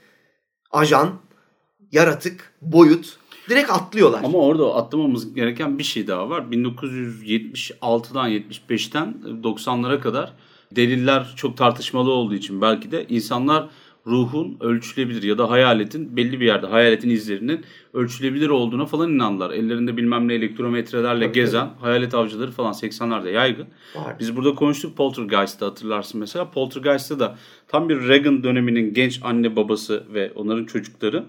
ajan, yaratık, boyut direkt atlıyorlar. Ama orada atlamamız gereken bir şey daha var. 1976'dan 75'ten 90'lara kadar deliller çok tartışmalı olduğu için belki de insanlar ruhun ölçülebilir ya da hayaletin belli bir yerde hayaletin izlerinin ölçülebilir olduğuna falan inandılar. Ellerinde bilmem ne elektrometrelerle Tabii, gezen hayalet avcıları falan 80'lerde yaygın. Var. Biz burada konuştuk Poltergeist'ı hatırlarsın mesela. Poltergeist'te da tam bir Reagan döneminin genç anne babası ve onların çocukları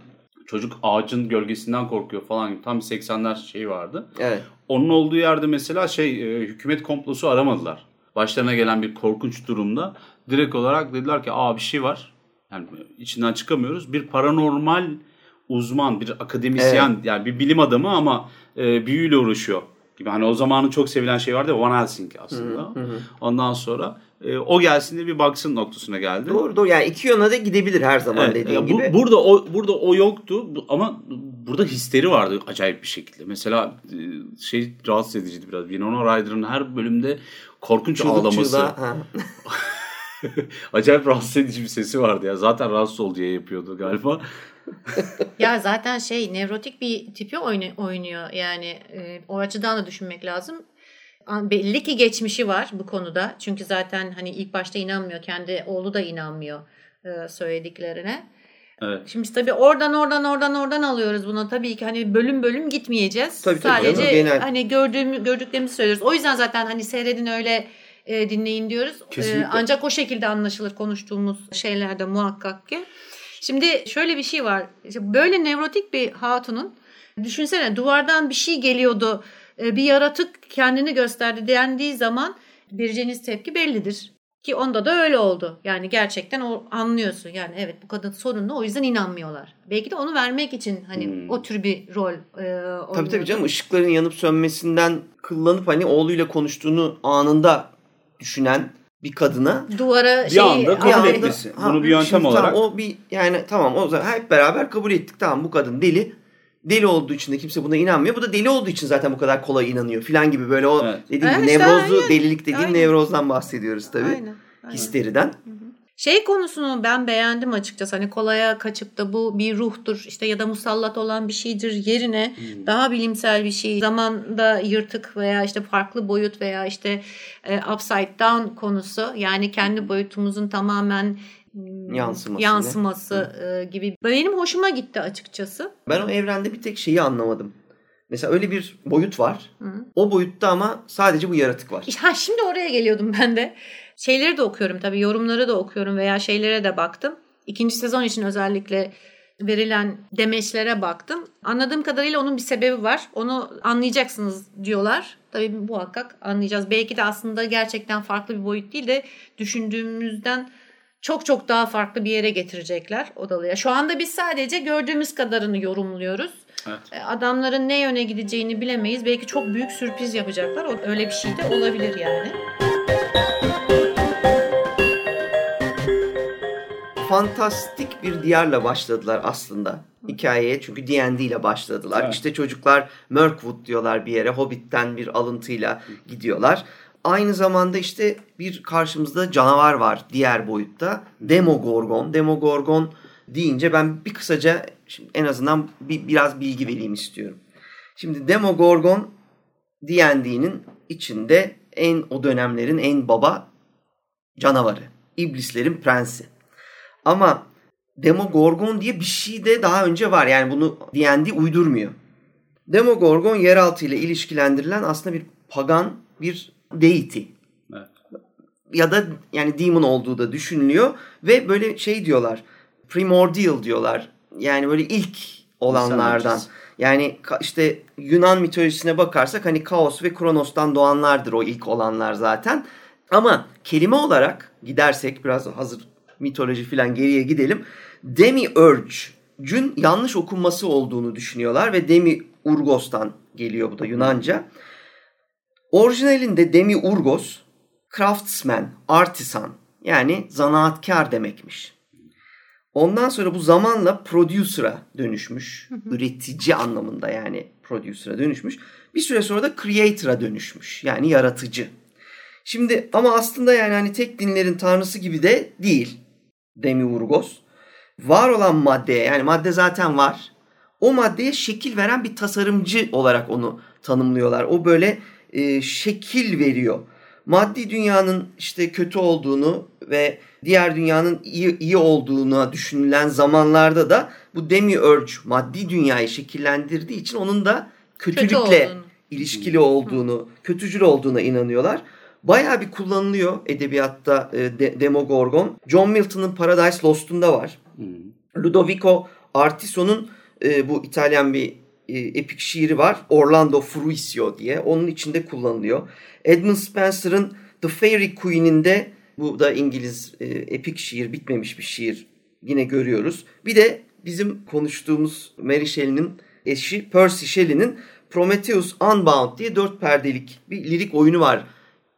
çocuk ağacın gölgesinden korkuyor falan gibi tam bir 80'ler şeyi vardı. Evet. Onun olduğu yerde mesela şey e, hükümet komplosu aramadılar. Başlarına gelen bir korkunç durumda direkt olarak dediler ki aa bir şey var. Yani içinden çıkamıyoruz. Bir paranormal uzman, bir akademisyen yani bir bilim adamı ama e, büyüyle uğraşıyor gibi. Hani o zamanın çok sevilen şey vardı ya Van Helsing aslında. Ondan sonra e, o gelsin de bir baksın noktasına geldi. Doğru doğru yani iki yöne de gidebilir her zaman Evet, dediğin ya bu- gibi. burada o burada o yoktu ama burada histeri vardı acayip bir şekilde. Mesela e, şey rahatsız ediciydi biraz. Winona Ryder'ın her bölümde korkunç Çığlık ağlaması. çığlığa. acayip rahatsız edici bir sesi vardı ya. Zaten rahatsız ol diye yapıyordu galiba. Ya zaten şey nevrotik bir tipi oynuyor. Yani e, o açıdan da düşünmek lazım. Belli ki geçmişi var bu konuda. Çünkü zaten hani ilk başta inanmıyor. Kendi oğlu da inanmıyor e, söylediklerine. Evet. Şimdi tabii oradan oradan oradan oradan alıyoruz bunu. Tabii ki hani bölüm bölüm gitmeyeceğiz. Tabii, tabii Sadece genel. hani gördüğümü gördüklerimizi söylüyoruz. O yüzden zaten hani seyredin öyle e, dinleyin diyoruz. E, Kesinlikle. ancak o şekilde anlaşılır konuştuğumuz şeylerde muhakkak ki. Şimdi şöyle bir şey var. İşte böyle nevrotik bir hatunun düşünsene duvardan bir şey geliyordu. e, Bir yaratık kendini gösterdi dendiği zaman vereceğiniz tepki bellidir. Ki onda da öyle oldu. Yani gerçekten o anlıyorsun. Yani evet bu kadın sorunlu o yüzden inanmıyorlar. Belki de onu vermek için hani Hmm. o tür bir rol e, oynuyordu. Tabii tabii canım ışıkların yanıp sönmesinden kıllanıp hani oğluyla konuştuğunu anında düşünen bir kadına Duvara Bir şeyi anda kabul anda- etmesi. Ha, Bunu bir yöntem şimdi olarak. Tamam, o bir yani tamam o zaman hep beraber kabul ettik. Tamam bu kadın deli. Deli olduğu için de kimse buna inanmıyor. Bu da deli olduğu için zaten bu kadar kolay inanıyor filan gibi böyle o Evet. dediğim Evet, gibi nevrozlu aynen. delilik dediğim Aynen. nevrozdan bahsediyoruz tabii. Aynen, aynen. Histeriden. Şey konusunu ben beğendim açıkçası. Hani kolaya kaçıp da bu bir ruhtur işte ya da musallat olan bir şeydir yerine daha bilimsel bir şey. Zamanda yırtık veya işte farklı boyut veya işte e, upside down konusu yani kendi boyutumuzun tamamen mm, Yansıması. yansıması e, gibi. Benim hoşuma gitti açıkçası. Ben o evrende bir tek şeyi anlamadım. Mesela öyle bir boyut var. Hı. O boyutta ama sadece bu yaratık var. Ha, şimdi oraya geliyordum ben de. Şeyleri de okuyorum tabii yorumları da okuyorum veya şeylere de baktım. İkinci sezon için özellikle verilen demeçlere baktım. Anladığım kadarıyla onun bir sebebi var. Onu anlayacaksınız diyorlar. Tabii muhakkak anlayacağız. Belki de aslında gerçekten farklı bir boyut değil de düşündüğümüzden çok çok daha farklı bir yere getirecekler odalıya. Şu anda biz sadece gördüğümüz kadarını yorumluyoruz. Evet. E, Adamların ne yöne gideceğini bilemeyiz. Belki çok büyük sürpriz yapacaklar. Öyle bir şey de olabilir yani. Fantastik bir diyarla başladılar aslında hikayeye. Çünkü D&D ile başladılar. Evet. İşte çocuklar Mirkwood diyorlar bir yere. Hobbit'ten bir alıntıyla gidiyorlar. Aynı zamanda işte bir karşımızda canavar var diğer boyutta. Demogorgon. Demogorgon deyince ben bir kısaca şimdi en azından bir, biraz bilgi vereyim istiyorum. Şimdi Demogorgon D&D'nin içinde en o dönemlerin en baba canavarı. İblislerin prensi. Ama Demogorgon diye bir şey de daha önce var. Yani bunu D&D uydurmuyor. Demogorgon yeraltı ile ilişkilendirilen aslında bir pagan bir deity. Evet. Ya da yani demon olduğu da düşünülüyor. Ve böyle şey diyorlar. Primordial diyorlar. Yani böyle ilk olanlardan. Yani işte Yunan mitolojisine bakarsak hani Kaos ve Kronos'tan doğanlardır o ilk olanlar zaten. Ama kelime olarak gidersek biraz hazır mitoloji falan geriye gidelim. Demiurge'ün yanlış okunması olduğunu düşünüyorlar ve Demiurgos'tan geliyor bu da Yunanca. Orijinalinde Demiurgos craftsman, artisan yani zanaatkar demekmiş. Ondan sonra bu zamanla producer'a dönüşmüş. Üretici anlamında yani producer'a dönüşmüş. Bir süre sonra da creator'a dönüşmüş. Yani yaratıcı. Şimdi ama aslında yani hani tek dinlerin tanrısı gibi de değil Demiurgos. Var olan maddeye yani madde zaten var. O maddeye şekil veren bir tasarımcı olarak onu tanımlıyorlar. O böyle e, şekil veriyor. Maddi dünyanın işte kötü olduğunu ve diğer dünyanın iyi, iyi olduğuna düşünülen zamanlarda da bu demiurge maddi dünyayı şekillendirdiği için onun da kötülükle olduğunu. ilişkili olduğunu, kötücül olduğuna inanıyorlar. Bayağı bir kullanılıyor edebiyatta e, de- Demogorgon. John Milton'ın Paradise Lost'unda var. Ludovico Artison'un e, bu İtalyan bir e, epik şiiri var. Orlando Fruisio diye. Onun içinde kullanılıyor. Edmund Spencer'ın The Fairy Queen'inde bu da İngiliz e, epik şiir, bitmemiş bir şiir yine görüyoruz. Bir de bizim konuştuğumuz Mary Shelley'nin eşi Percy Shelley'nin Prometheus Unbound diye dört perdelik bir lirik oyunu var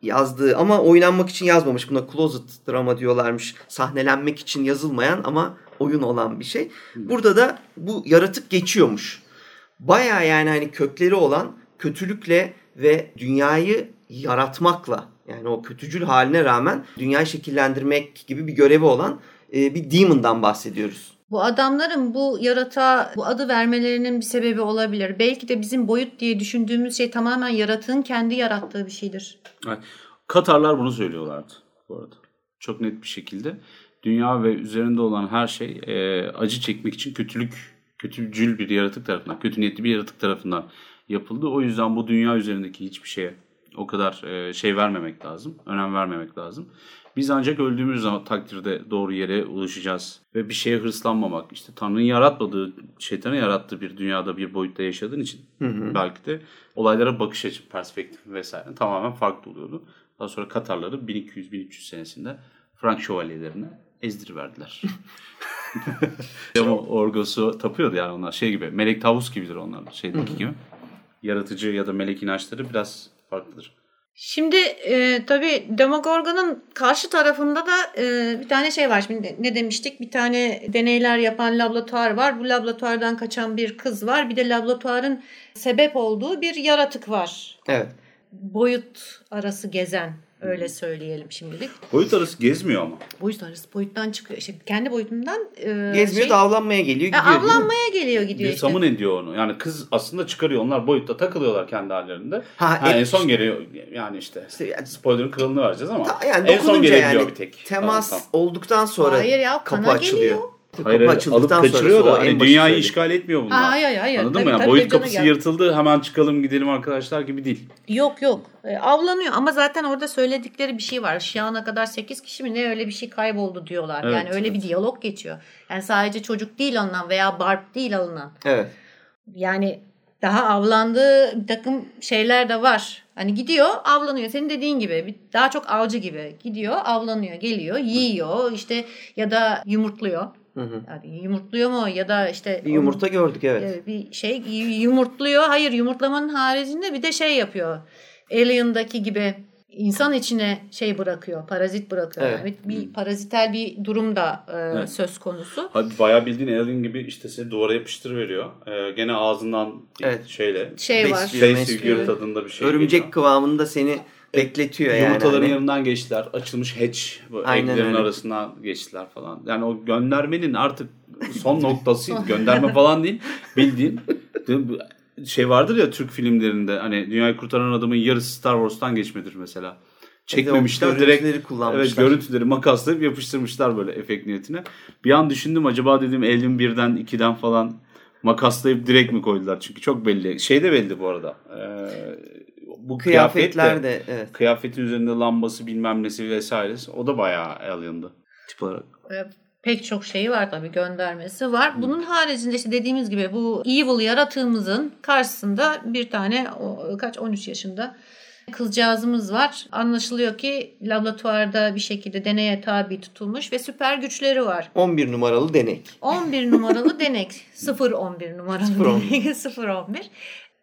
yazdığı ama oynanmak için yazmamış. Buna closet drama diyorlarmış. Sahnelenmek için yazılmayan ama oyun olan bir şey. Burada da bu yaratık geçiyormuş. Baya yani hani kökleri olan kötülükle ve dünyayı yaratmakla yani o kötücül haline rağmen dünyayı şekillendirmek gibi bir görevi olan e, bir demon'dan bahsediyoruz. Bu adamların bu yaratığa bu adı vermelerinin bir sebebi olabilir. Belki de bizim boyut diye düşündüğümüz şey tamamen yaratığın kendi yarattığı bir şeydir. Evet. Katarlar bunu söylüyorlardı bu arada. Çok net bir şekilde. Dünya ve üzerinde olan her şey e, acı çekmek için kötülük, kötücül bir yaratık tarafından, kötü niyetli bir yaratık tarafından yapıldı. O yüzden bu dünya üzerindeki hiçbir şeye o kadar e, şey vermemek lazım, önem vermemek lazım. Biz ancak öldüğümüz zaman takdirde doğru yere ulaşacağız. Ve bir şeye hırslanmamak. İşte Tanrı'nın yaratmadığı, şeytanın yarattığı bir dünyada bir boyutta yaşadığın için belki de olaylara bakış açı, perspektif vesaire tamamen farklı oluyordu. Daha sonra Katarları 1200-1300 senesinde Frank şövalyelerine ezdiriverdiler. Ama orgosu tapıyordu yani onlar şey gibi. Melek tavus gibidir onlar şeydeki gibi. Yaratıcı ya da melek inançları biraz farklıdır. Şimdi e, tabii Demogorgon'un karşı tarafında da e, bir tane şey var. Şimdi ne demiştik? Bir tane deneyler yapan laboratuvar var. Bu laboratuvardan kaçan bir kız var. Bir de laboratuvarın sebep olduğu bir yaratık var. Evet. Boyut arası gezen öyle söyleyelim şimdilik. Boyut arası gezmiyor ama. Boyut arası boyuttan çıkıyor. İşte kendi boyutundan e, Gezmiyor şey- da avlanmaya geliyor gidiyor. mi? avlanmaya geliyor gidiyor Bir işte. samın ediyor onu. Yani kız aslında çıkarıyor. Onlar boyutta takılıyorlar kendi hallerinde. Ha, Ha, en son geliyor. Yani işte. İşte yani- Spoiler'ın kralını vereceğiz ama. Ta- yani en son gelebiliyor yani bir tek. temas Tamam, olduktan sonra Hayır ya, kapı açılıyor. geliyor. Hayır, hayır alıp açıldıktan kaçırıyor da hani dünyayı söyledi. işgal etmiyor bunlar. Ha, hayır hayır. Anladın Tabii, mı? Yani tabii, boyut kapısı gel- yırtıldı hemen çıkalım gidelim arkadaşlar gibi değil. Yok yok. E, avlanıyor ama zaten orada söyledikleri bir şey var. Şu ana kadar 8 kişi mi ne öyle bir şey kayboldu diyorlar. Evet, yani öyle evet. bir diyalog geçiyor. Yani sadece çocuk değil alınan veya Barb değil alınan. Evet. Yani daha avlandığı bir takım şeyler de var. Hani gidiyor avlanıyor. Senin dediğin gibi daha çok avcı gibi. Gidiyor avlanıyor geliyor yiyor işte ya da yumurtluyor. Hı hı. Yani yumurtluyor mu ya da işte Bir yumurta gördük evet. bir şey yumurtluyor. Hayır yumurtlamanın haricinde bir de şey yapıyor. Alien'daki gibi insan içine şey bırakıyor, parazit bırakıyor. Evet. Yani bir parazitel bir durum da e, Evet. söz konusu. Hadi bayağı bildiğin alien gibi işte seni duvara yapıştır veriyor. Ee, gene ağzından Evet. şeyle. Şey var. Besliyor. Face figure tadında bir şey Örümcek geliyor. kıvamında seni bekletiyor yani. Yumurtaların Hani. yanından geçtiler. Açılmış hatch. Öyle. arasından geçtiler falan. Yani o göndermenin artık son noktası gönderme falan değil. Bildiğin şey vardır ya Türk filmlerinde hani dünyayı kurtaran adamın yarısı Star Wars'tan geçmedir mesela. Çekmemişler Evet, direkt kullanmışlar. Evet görüntüleri makaslayıp yapıştırmışlar böyle efekt niyetine. Bir an düşündüm acaba dedim Alien 1'den 2'den falan makaslayıp direkt mi koydular? Çünkü çok belli. Şey de belli bu arada. Ee, bu kıyafet Kıyafetler de, de evet. kıyafetin üzerinde lambası bilmem nesi vesairesi o da bayağı Alien'dı. Tip olarak. E, pek çok şeyi var tabii göndermesi var. Bunun haricinde işte dediğimiz gibi bu evil yaratığımızın karşısında bir tane o, kaç 13 yaşında kızcağızımız var. Anlaşılıyor ki laboratuvarda bir şekilde deneye tabi tutulmuş ve süper güçleri var. 11 numaralı denek. 11 numaralı denek. 0-11 numaralı 0-11. denek. 0-11.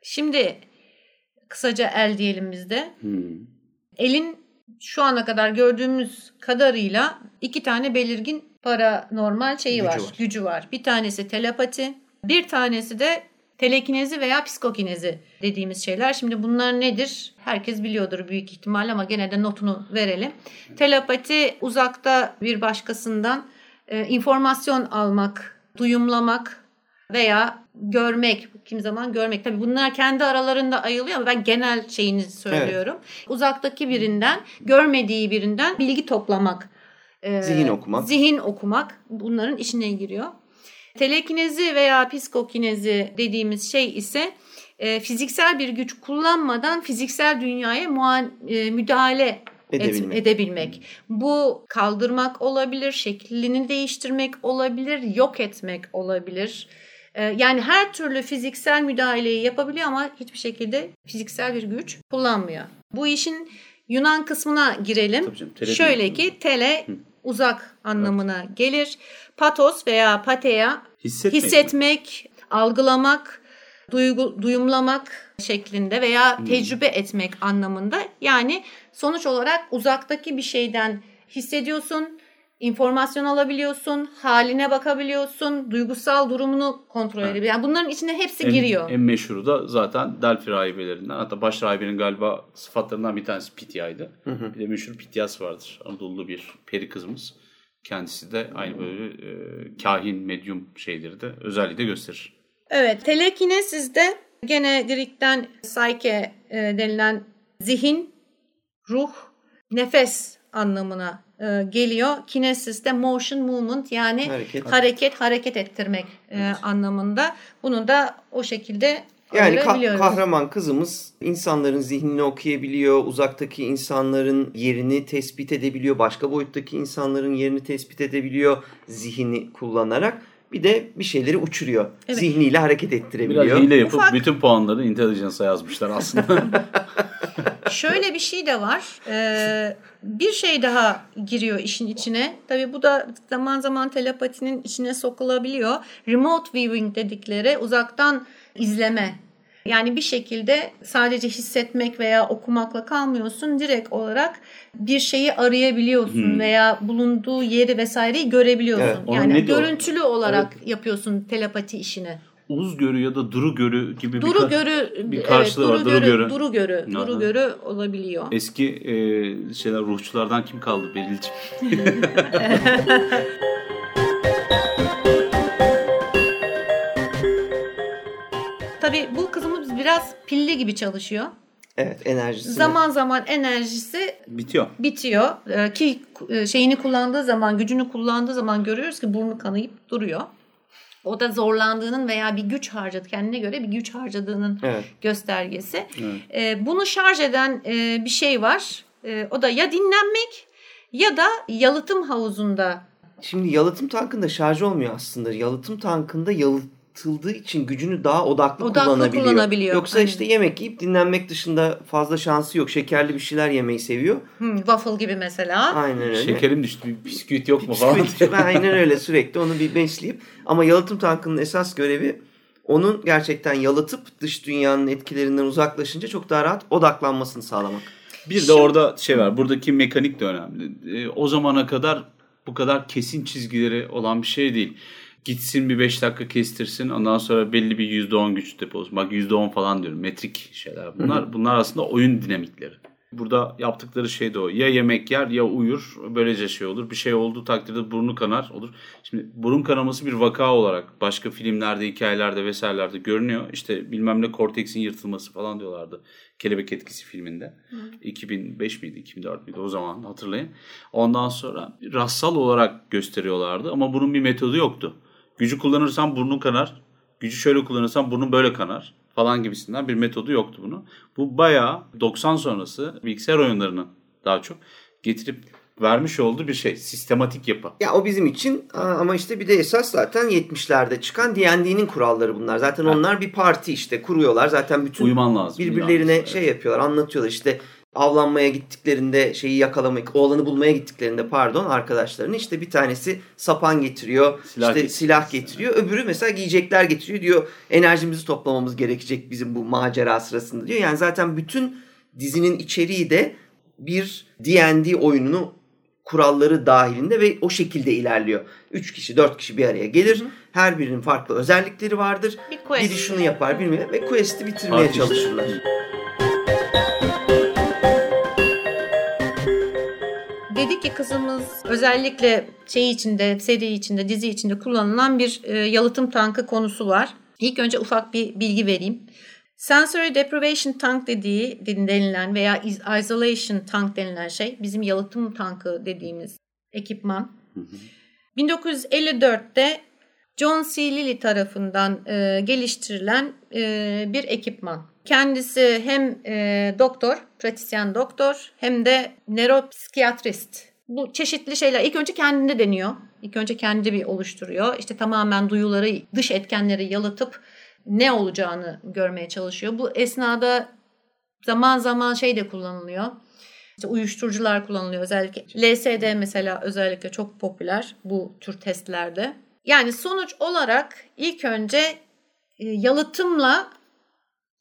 Şimdi kısaca el diyelim biz de. Hmm. Elin şu ana kadar gördüğümüz kadarıyla iki tane belirgin paranormal şeyi Gücü var, var. gücü var. Bir tanesi telepati, bir tanesi de telekinezi veya psikokinezi dediğimiz şeyler. Şimdi bunlar nedir? Herkes biliyordur büyük ihtimal ama gene de notunu verelim. Telepati uzakta bir başkasından e, informasyon almak, duyumlamak veya görmek, kim zaman görmek. Tabii bunlar kendi aralarında ayılıyor ama ben genel şeyini söylüyorum. Uzaktaki birinden, görmediği birinden bilgi toplamak. e, Zihin okumak. Zihin okumak bunların içine giriyor. Telekinezi veya psikokinezi dediğimiz şey ise e, fiziksel bir güç kullanmadan fiziksel dünyaya muan- e, müdahale et- Edebilmek. edebilmek. Bu kaldırmak olabilir, şeklini değiştirmek olabilir, yok etmek olabilir. Ee, Yani her türlü fiziksel müdahaleyi yapabiliyor ama hiçbir şekilde fiziksel bir güç kullanmıyor. Bu işin Yunan kısmına girelim. Tabii canım, tele Şöyle ki tele uzak anlamına gelir. Patos veya pateya Hissetmek. mi? hissetmek, algılamak, duygu, duyumlamak şeklinde veya Hmm. tecrübe etmek anlamında. Yani sonuç olarak uzaktaki bir şeyden hissediyorsun, informasyon alabiliyorsun, haline bakabiliyorsun, duygusal durumunu kontrol Evet. edebiliyorsun. Yani bunların içine hepsi En, giriyor. en meşhuru da zaten Delphi rahibelerinden. Hatta baş rahibenin galiba sıfatlarından bir tanesi Pitya'ydı. Bir de meşhur Pityas vardır. Anadolu'lu bir peri kızımız. Kendisi de aynı böyle e, kahin, medyum şeyleri de özelliği de gösterir. Evet, telekinesizde gene Greek'ten psyche e, denilen zihin, ruh, nefes anlamına e, geliyor. Kinesis de motion, movement yani Hareket. hareket, hareket ettirmek e, anlamında. Bunu da o şekilde Yani ka- kahraman kızımız insanların zihnini okuyabiliyor, uzaktaki insanların yerini tespit edebiliyor, başka boyuttaki insanların yerini tespit edebiliyor zihni kullanarak. Bir de bir şeyleri uçuruyor. Evet. Zihniyle hareket Biraz ettirebiliyor. hile yapıp Ufak- bütün puanları intelligence'a yazmışlar aslında. Şöyle bir şey de var. Ee, bir şey daha giriyor işin içine. Tabii bu da zaman zaman telepatinin içine sokulabiliyor. Remote viewing dedikleri uzaktan izleme. Yani bir şekilde sadece hissetmek veya okumakla kalmıyorsun. Direkt olarak bir şeyi arayabiliyorsun Hmm. veya bulunduğu yeri vesaireyi görebiliyorsun. Evet, yani görüntülü olarak yapıyorsun telepati işini. Uz görü ya da duru görü gibi bir Duru ka- görü bir evet, karşılığı duru var, duru görü, görü. duru görü, Aha. duru görü olabiliyor. Eski e, şeyler ruhçulardan kim kaldı Beril'ciğim? Tabii bu kızımız biraz pilli gibi çalışıyor. Evet enerjisi. Zaman zaman enerjisi Bitiyor. bitiyor. Ee, ki e, şeyini kullandığı zaman, gücünü kullandığı zaman görüyoruz ki burnu kanayıp duruyor. O da zorlandığının veya bir güç harcadı kendine göre bir güç harcadığının Evet. göstergesi. Evet. Ee, bunu şarj eden e, bir şey var. Ee, o da ya dinlenmek ya da yalıtım havuzunda. Şimdi yalıtım tankında şarj olmuyor aslında. Yalıtım tankında yalıtıldığı için gücünü daha odaklı, Odaklı kullanabiliyor. kullanabiliyor, Yoksa aynen. işte yemek yiyip dinlenmek dışında fazla şansı yok. Şekerli bir şeyler yemeyi seviyor. Hmm, waffle gibi mesela. Aynen öyle. Şekerim düştü. Bir bisküvit yok mu falan. Bisküvit, aynen öyle sürekli onu bir besleyip ama yalıtım tankının esas görevi onun gerçekten yalıtıp dış dünyanın etkilerinden uzaklaşınca çok daha rahat odaklanmasını sağlamak. Bir de orada şey var. Buradaki mekanik de önemli. E, o zamana kadar bu kadar kesin çizgileri olan bir şey değil. Gitsin bir 5 dakika kestirsin. Ondan sonra belli bir %10 güç deposu. Bak %10 falan diyorum. Metrik şeyler. Bunlar bunlar aslında oyun dinamikleri. Burada yaptıkları şey de o. Ya yemek yer ya uyur. Böylece şey olur. Bir şey olduğu takdirde burnu kanar olur. Şimdi burun kanaması bir vaka olarak başka filmlerde, hikayelerde vesairelerde görünüyor. İşte bilmem ne korteksin yırtılması falan diyorlardı. Kelebek Etkisi filminde. 2005 miydi, 2004 müydü o zaman hatırlayın. Ondan sonra rastsal olarak gösteriyorlardı ama bunun bir metodu yoktu. Gücü kullanırsan burnun kanar. Gücü şöyle kullanırsan burnun böyle kanar falan gibisinden bir metodu yoktu bunu. Bu bayağı 90 sonrası bilgisayar oyunlarının daha çok getirip vermiş olduğu bir şey. Sistematik yapı. Ya o bizim için ama işte bir de esas zaten 70'lerde çıkan D&D'nin kuralları bunlar. Zaten onlar bir parti işte kuruyorlar. Zaten bütün Uyuman lazım. birbirlerine Yalnız. şey yapıyorlar, anlatıyorlar. İşte avlanmaya gittiklerinde şeyi yakalamak, oğlanı bulmaya gittiklerinde pardon arkadaşlarını işte bir tanesi sapan getiriyor, Silah işte getiriyor. silah getiriyor. Öbürü mesela giyecekler getiriyor diyor. Enerjimizi toplamamız gerekecek bizim bu macera sırasında diyor. Yani zaten bütün dizinin içeriği de bir D&D oyununu kuralları dahilinde ve o şekilde ilerliyor. Üç kişi, dört kişi bir araya gelir. Her birinin farklı özellikleri vardır. Bir quest. Biri şunu yapar, bilmiyor ve quest'i bitirmeye Parti işte. Ki kızımız özellikle şey içinde, seri içinde, dizi içinde kullanılan bir e, yalıtım tankı konusu var. İlk önce ufak bir bilgi vereyim. Sensory deprivation tank dediği denilen veya is- isolation tank denilen şey bizim yalıtım tankı dediğimiz ekipman. 1954'te John C. Lilly tarafından e, geliştirilen e, bir ekipman. Kendisi hem e, doktor, pratisyen doktor hem de nöropsikiyatrist. Bu çeşitli şeyler ilk önce kendinde deniyor. İlk önce kendi bir oluşturuyor. İşte tamamen duyuları, dış etkenleri yalıtıp ne olacağını görmeye çalışıyor. Bu esnada zaman zaman şey de kullanılıyor. İşte uyuşturucular kullanılıyor özellikle. LSD mesela özellikle çok popüler bu tür testlerde. Yani sonuç olarak ilk önce e, yalıtımla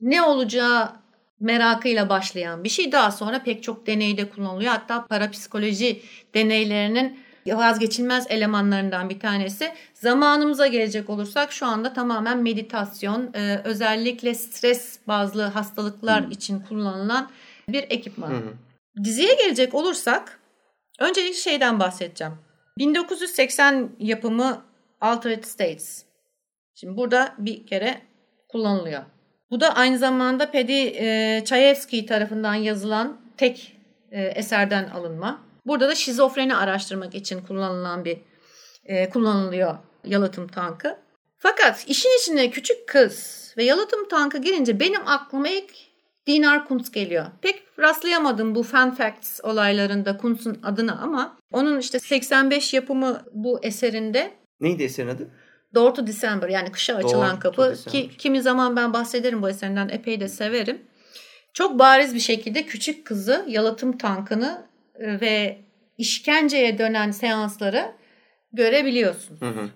ne olacağı merakıyla başlayan bir şey. Daha sonra pek çok deneyde kullanılıyor. Hatta parapsikoloji deneylerinin vazgeçilmez elemanlarından bir tanesi. Zamanımıza gelecek olursak şu anda tamamen meditasyon, e, özellikle stres bazlı hastalıklar için kullanılan bir ekipman. Hı. Diziye gelecek olursak öncelikle şeyden bahsedeceğim. 1980 yapımı Altered States. Şimdi burada bir kere kullanılıyor. Bu da aynı zamanda Paddy e, Chayefsky tarafından yazılan tek e, eserden alınma. Burada da şizofreni araştırmak için kullanılan bir e, kullanılıyor yalıtım tankı. Fakat işin içine küçük kız ve yalıtım tankı girince benim aklıma ilk Dinar Kuntz geliyor. Pek rastlayamadım bu fan facts olaylarında Kuntz'un adını ama onun işte 85 yapımı bu eserinde Neydi eserin adı? Door to December yani kışa açılan Door kapı ki kimi zaman ben bahsederim bu eserinden epey de severim. Çok bariz bir şekilde küçük kızı yalıtım tankını e, ve işkenceye dönen seansları görebiliyorsun. Hı hı.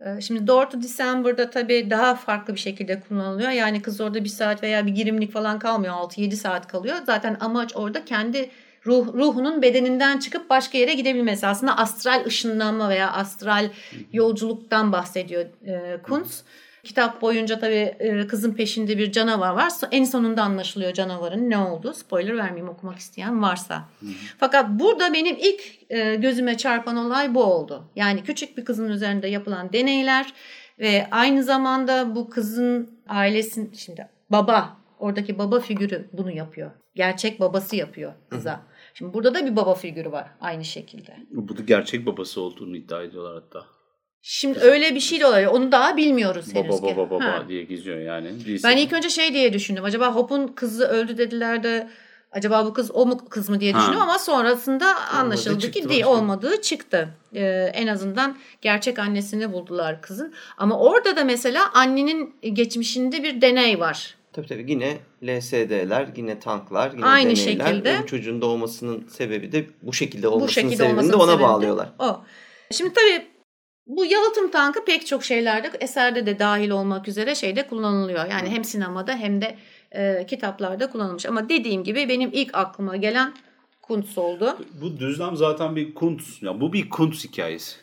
Ee, Şimdi Door to December'da tabii daha farklı bir şekilde kullanılıyor. Yani kız orada bir saat veya bir girimlik falan kalmıyor. 6-7 saat kalıyor. Zaten amaç orada kendi ruh, ruhunun bedeninden çıkıp başka yere gidebilmesi. Aslında astral ışınlanma veya astral yolculuktan bahsediyor e, Kuntz. Kitap boyunca tabii e, kızın peşinde bir canavar var. En sonunda anlaşılıyor canavarın ne olduğu. Spoiler vermeyeyim okumak isteyen varsa. Fakat burada benim ilk e, gözüme çarpan olay bu oldu. Yani küçük bir kızın üzerinde yapılan deneyler ve aynı zamanda bu kızın ailesin şimdi baba oradaki baba figürü bunu yapıyor. Gerçek babası yapıyor kıza. Şimdi burada da bir baba figürü var aynı şekilde. Bu da gerçek babası olduğunu iddia ediyorlar hatta. Şimdi öyle bir şey de oluyor. Onu daha bilmiyoruz henüz. Baba ki. baba baba Ha. diye geziyor yani. Değilse- Ben ilk önce şey diye düşündüm. Acaba Hop'un kızı öldü dediler de acaba bu kız o mu kız mı diye Ha. düşündüm ama sonrasında anlaşıldı çıktı ki değil olmadığı çıktı. Ee, en azından gerçek annesini buldular kızın. Ama orada da mesela annenin geçmişinde bir deney var. Tabii tabii yine LSD'ler, yine tanklar, yine Aynı deneyler. şekilde. Bu çocuğun doğmasının sebebi de bu şekilde bu olmasının şekilde sebebini olmasının de ona sebebi bağlıyorlar. O. Şimdi tabii bu yalıtım tankı pek çok şeylerde eserde de dahil olmak üzere şeyde kullanılıyor. Yani hem sinemada hem de e, kitaplarda kullanılmış. Ama dediğim gibi benim ilk aklıma gelen Kuntz oldu. Bu düzlem zaten bir Kuntz. Ya bu bir Kuntz hikayesi.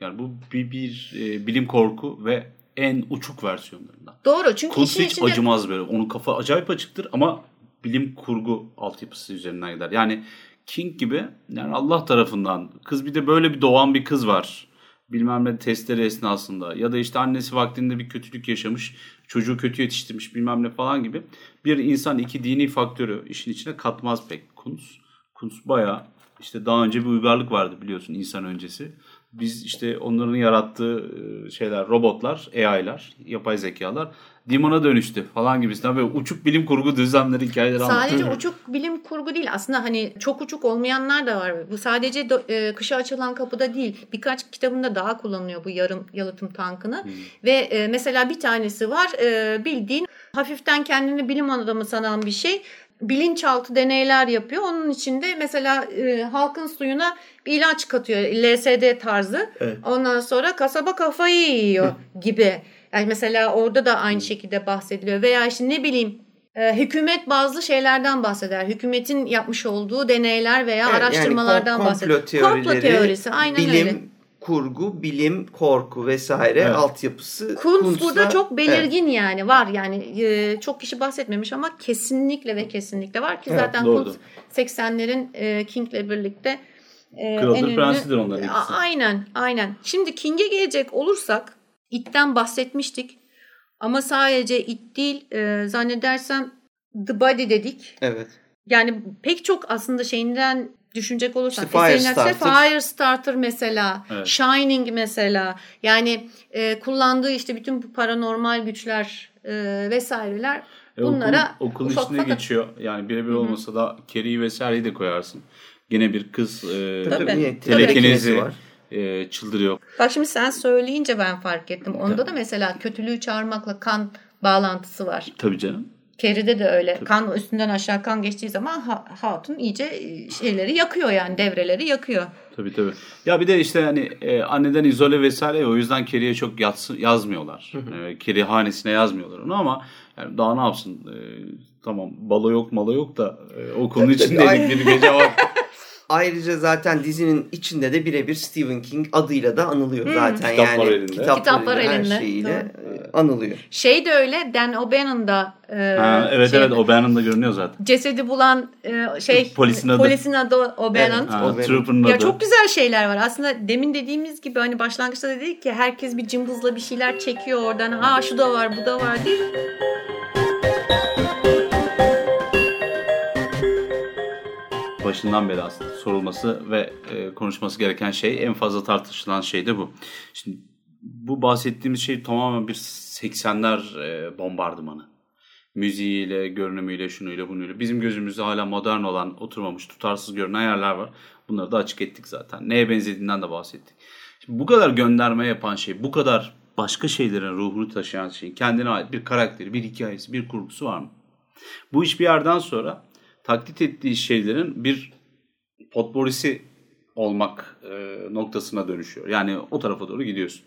Yani bu bir, bir e, bilim korku ve en uçuk versiyonlarından. Doğru çünkü Kuntz işin hiç içinde acımaz böyle. Onun kafa acayip açıktır ama bilim kurgu altyapısı üzerinden gider. Yani King gibi yani Allah tarafından kız bir de böyle bir doğan bir kız var. Bilmem ne testleri esnasında ya da işte annesi vaktinde bir kötülük yaşamış çocuğu kötü yetiştirmiş bilmem ne falan gibi bir insan iki dini faktörü işin içine katmaz pek Kuntz. Kuntz bayağı işte daha önce bir uygarlık vardı biliyorsun insan öncesi. Biz işte onların yarattığı e, şeyler robotlar, AI'lar, yapay zekalar demona dönüştü falan gibisinden böyle uçuk bilim kurgu düzlemleri hikayeler sadece anlatıyor. uçuk bilim kurgu değil aslında hani çok uçuk olmayanlar da var. Bu sadece do- e, kışa açılan kapıda değil birkaç kitabında daha kullanılıyor bu yarım yalıtım tankını. Ve e, mesela bir tanesi var e, bildiğin hafiften kendini bilim adamı sanan bir şey. Bilinçaltı deneyler yapıyor. Onun içinde mesela e, halkın suyuna bir ilaç katıyor. LSD tarzı. Evet. Ondan sonra kasaba kafayı yiyor gibi. Yani mesela orada da aynı şekilde bahsediliyor. Veya işte ne bileyim e, hükümet bazı şeylerden bahseder. Hükümetin yapmış olduğu deneyler veya Evet, araştırmalardan yani kom- bahseder. komplo teorileri, Komplo teorisi aynen bilim, öyle. Kurgu, bilim, korku vesaire Evet. altyapısı. Kuntz Kuntz'la- burada çok Evet. belirgin yani var yani e, çok kişi bahsetmemiş ama kesinlikle ve kesinlikle var ki Evet, zaten doğru. Kuntz 80'lerin e, King'le birlikte e, Kralıdır, en ünlü- prensidir onların ikisi. Aynen aynen. Şimdi King'e gelecek olursak It'ten bahsetmiştik ama sadece It değil e, zannedersem The Body dedik. Evet. Yani pek çok aslında şeyinden düşünecek olursak İşte Firestarter. Firestarter mesela, Evet. Shining mesela yani e, kullandığı işte bütün bu paranormal güçler e, vesaireler E, bunlara okul, okulun ufak içinde fakat- geçiyor. Yani birebir olmasa da Carrie'yi vesaireyi de koyarsın. Gene bir kız e, Tabii. Tabii, telekinezi var. e, çıldırıyor. Bak şimdi sen söyleyince ben fark ettim. Onda da mesela kötülüğü çağırmakla kan bağlantısı var. Tabii canım. Keride de öyle. Kan üstünden aşağı kan geçtiği zaman ha- hatun iyice e, şeyleri yakıyor yani devreleri yakıyor. Tabii tabii. Ya bir de işte hani e, anneden izole vesaire o yüzden Carrie'ye çok yatsı, yazmıyorlar. E, Carrie hanesine yazmıyorlar onu ama yani daha ne yapsın? E, tamam balo yok malo yok da e, okulun içindeydik bir gece var. Ayrıca zaten dizinin içinde de birebir Stephen King adıyla da anılıyor zaten. Kitap var yani elinde. kitaplarıyla, Kitaplar elinde. her şeyiyle e, anılıyor. Şey de öyle Dan O'Bannon'da e, ha, evet şey- evet o Bannon'da görünüyor zaten. cesedi bulan e, şey Polisin adı. polisin adı O'Bannon. Evet. Ha, O'Bannon. Trooper'ın Ya adı. çok güzel şeyler var. Aslında demin dediğimiz gibi hani başlangıçta dedik ki herkes bir cımbızla bir şeyler çekiyor oradan. Ha şu da var, bu da var değil. Başından beri aslında sorulması ve e, konuşması gereken şey en fazla tartışılan şey de bu. Şimdi bu bahsettiğimiz şey tamamen bir 80'ler e, bombardımanı. Müziğiyle, görünümüyle, şunuyla, bunuyla. Bizim gözümüzde hala modern olan, oturmamış, tutarsız görünen yerler var. Bunları da açık ettik zaten. Neye benzediğinden de bahsettik. Şimdi bu kadar gönderme yapan şey, bu kadar başka şeylerin ruhunu taşıyan şeyin kendine ait bir karakteri, bir hikayesi, bir kurgusu var mı? Bu iş bir yerden sonra taklit ettiği şeylerin bir potporisi olmak e, noktasına dönüşüyor. Yani o tarafa doğru gidiyorsun.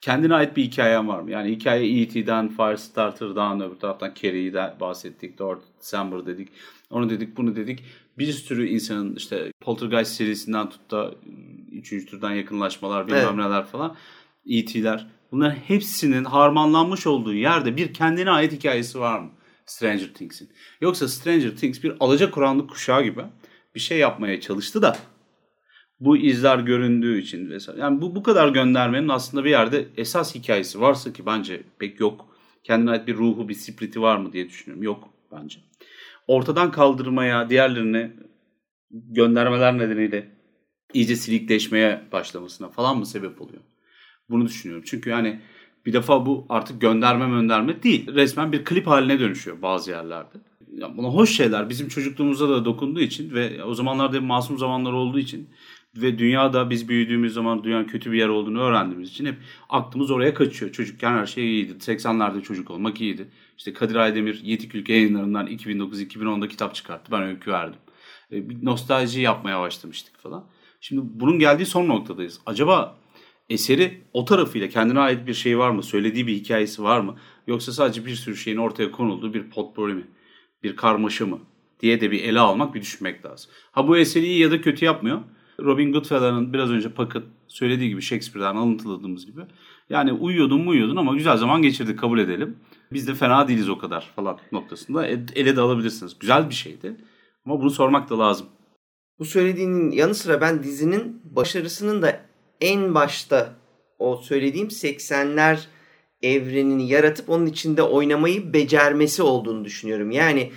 kendine ait bir hikayen var mı? Yani hikaye E.T.'den, Firestarter'dan, öbür taraftan Carrie'den bahsettik, Dort December dedik. Onu dedik, bunu dedik. Bir sürü insanın işte Poltergeist serisinden tut da 3. türden yakınlaşmalar, bilmem evet. neler falan. E.T.'ler. Bunların hepsinin harmanlanmış olduğu yerde bir kendine ait hikayesi var mı? Stranger Things'in. Yoksa Stranger Things bir alacak kuranlık kuşağı gibi bir şey yapmaya çalıştı da bu izler göründüğü için vesaire. Yani bu bu kadar göndermenin aslında bir yerde esas hikayesi varsa ki bence pek yok. Kendine ait bir ruhu, bir spriti var mı diye düşünüyorum. Yok bence. Ortadan kaldırmaya, diğerlerini göndermeler nedeniyle iyice silikleşmeye başlamasına falan mı sebep oluyor? Bunu düşünüyorum. Çünkü yani bir defa bu artık gönderme gönderme değil. Resmen bir klip haline dönüşüyor bazı yerlerde. Yani buna hoş şeyler bizim çocukluğumuza da dokunduğu için ve o zamanlarda masum zamanlar olduğu için ve dünyada biz büyüdüğümüz zaman dünyanın kötü bir yer olduğunu öğrendiğimiz için hep aklımız oraya kaçıyor. Çocukken her şey iyiydi. 80'lerde çocuk olmak iyiydi. İşte Kadir Aydemir Yetik Ülke yayınlarından 2009-2010'da kitap çıkarttı. Ben öykü verdim. E, bir nostalji yapmaya başlamıştık falan. Şimdi bunun geldiği son noktadayız. Acaba eseri o tarafıyla kendine ait bir şey var mı? Söylediği bir hikayesi var mı? Yoksa sadece bir sürü şeyin ortaya konulduğu bir potpourri mi? Bir karmaşa mı? diye de bir ele almak, bir düşünmek lazım. Ha bu eseri iyi ya da kötü yapmıyor. Robin Goodfellow'ın biraz önce Puckett söylediği gibi Shakespeare'den alıntıladığımız gibi. Yani uyuyordun mu uyuyordun ama güzel zaman geçirdik kabul edelim. Biz de fena değiliz o kadar falan noktasında. Ele de alabilirsiniz. Güzel bir şeydi. Ama bunu sormak da lazım. Bu söylediğinin yanı sıra ben dizinin başarısının da en başta o söylediğim 80'ler evrenini yaratıp onun içinde oynamayı becermesi olduğunu düşünüyorum. Yani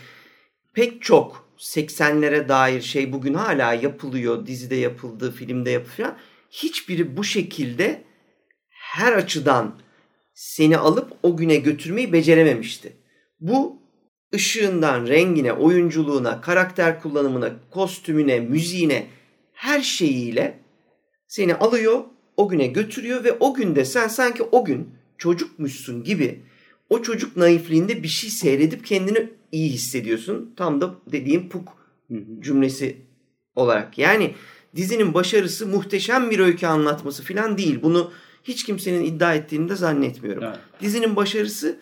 pek çok 80'lere dair şey bugün hala yapılıyor. Dizide yapıldı, filmde yapılıyor. Hiçbiri bu şekilde her açıdan seni alıp o güne götürmeyi becerememişti. Bu ışığından rengine, oyunculuğuna, karakter kullanımına, kostümüne, müziğine her şeyiyle seni alıyor, o güne götürüyor ve o günde sen sanki o gün çocukmuşsun gibi o çocuk naifliğinde bir şey seyredip kendini iyi hissediyorsun. Tam da dediğim puk cümlesi olarak. Yani dizinin başarısı muhteşem bir öykü anlatması falan değil. Bunu hiç kimsenin iddia ettiğini de zannetmiyorum. Evet. Dizinin başarısı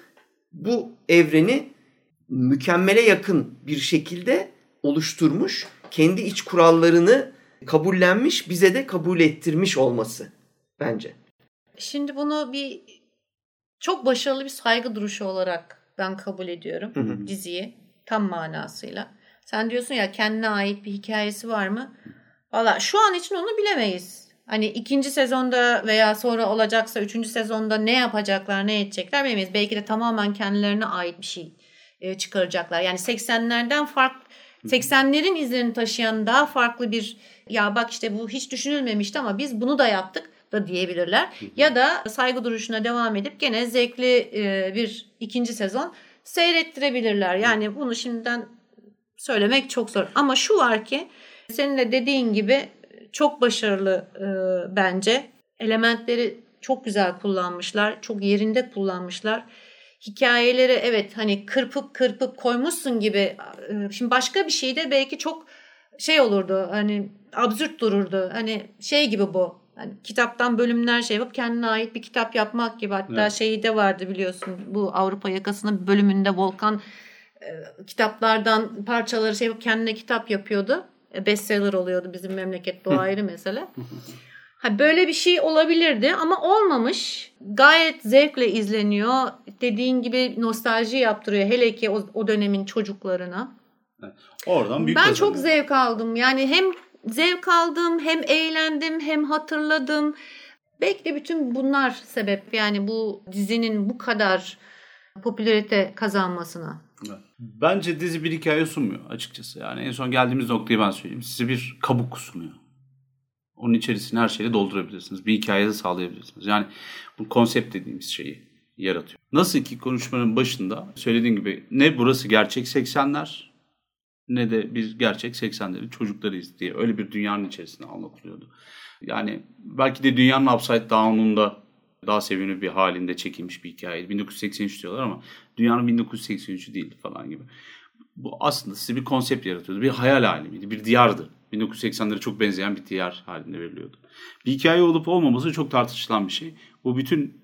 bu evreni mükemmele yakın bir şekilde oluşturmuş. Kendi iç kurallarını kabullenmiş, bize de kabul ettirmiş olması bence. Şimdi bunu bir çok başarılı bir saygı duruşu olarak ben kabul ediyorum hı hı. diziyi tam manasıyla. Sen diyorsun ya kendine ait bir hikayesi var mı? Valla şu an için onu bilemeyiz. Hani ikinci sezonda veya sonra olacaksa üçüncü sezonda ne yapacaklar, ne edecekler bilemeyiz. Belki de tamamen kendilerine ait bir şey e, çıkaracaklar. Yani 80'lerden fark 80'lerin izlerini taşıyan daha farklı bir ya bak işte bu hiç düşünülmemişti ama biz bunu da yaptık da diyebilirler. Ya da saygı duruşuna devam edip gene zevkli e, bir ikinci sezon seyrettirebilirler. Yani bunu şimdiden söylemek çok zor. Ama şu var ki senin de dediğin gibi çok başarılı e, bence. Elementleri çok güzel kullanmışlar. Çok yerinde kullanmışlar. Hikayeleri evet hani kırpıp kırpıp koymuşsun gibi. E, şimdi başka bir şeyde belki çok şey olurdu. Hani absürt dururdu. Hani şey gibi bu. Hani kitaptan bölümler şey yapıp kendine ait bir kitap yapmak gibi. Hatta evet. şeyi de vardı biliyorsun. Bu Avrupa yakasının bölümünde Volkan e, kitaplardan parçaları şey yapıp kendine kitap yapıyordu. E, bestseller oluyordu bizim memlekette o ayrı mesele. Ha, böyle bir şey olabilirdi ama olmamış. Gayet zevkle izleniyor. Dediğin gibi nostalji yaptırıyor. Hele ki o, o dönemin çocuklarına. Oradan büyük Ben kazanıyor. çok zevk aldım. Yani hem zevk aldım, hem eğlendim, hem hatırladım. Belki de bütün bunlar sebep yani bu dizinin bu kadar popülarite kazanmasına. Bence dizi bir hikaye sunmuyor açıkçası. Yani en son geldiğimiz noktayı ben söyleyeyim. Size bir kabuk sunuyor. Onun içerisine her şeyi doldurabilirsiniz. Bir hikaye de sağlayabilirsiniz. Yani bu konsept dediğimiz şeyi yaratıyor. Nasıl ki konuşmanın başında söylediğim gibi ne burası gerçek 80'ler ne de biz gerçek 80'lerin çocuklarıyız diye öyle bir dünyanın içerisinde anlatılıyordu. Yani belki de dünyanın upside down'unda daha sevimli bir halinde çekilmiş bir hikaye. 1983 diyorlar ama dünyanın 1983'ü değildi falan gibi. Bu aslında size bir konsept yaratıyordu. Bir hayal alemiydi. Bir diyardı. 1980'lere çok benzeyen bir diyar halinde veriliyordu. Bir hikaye olup olmaması çok tartışılan bir şey. Bu bütün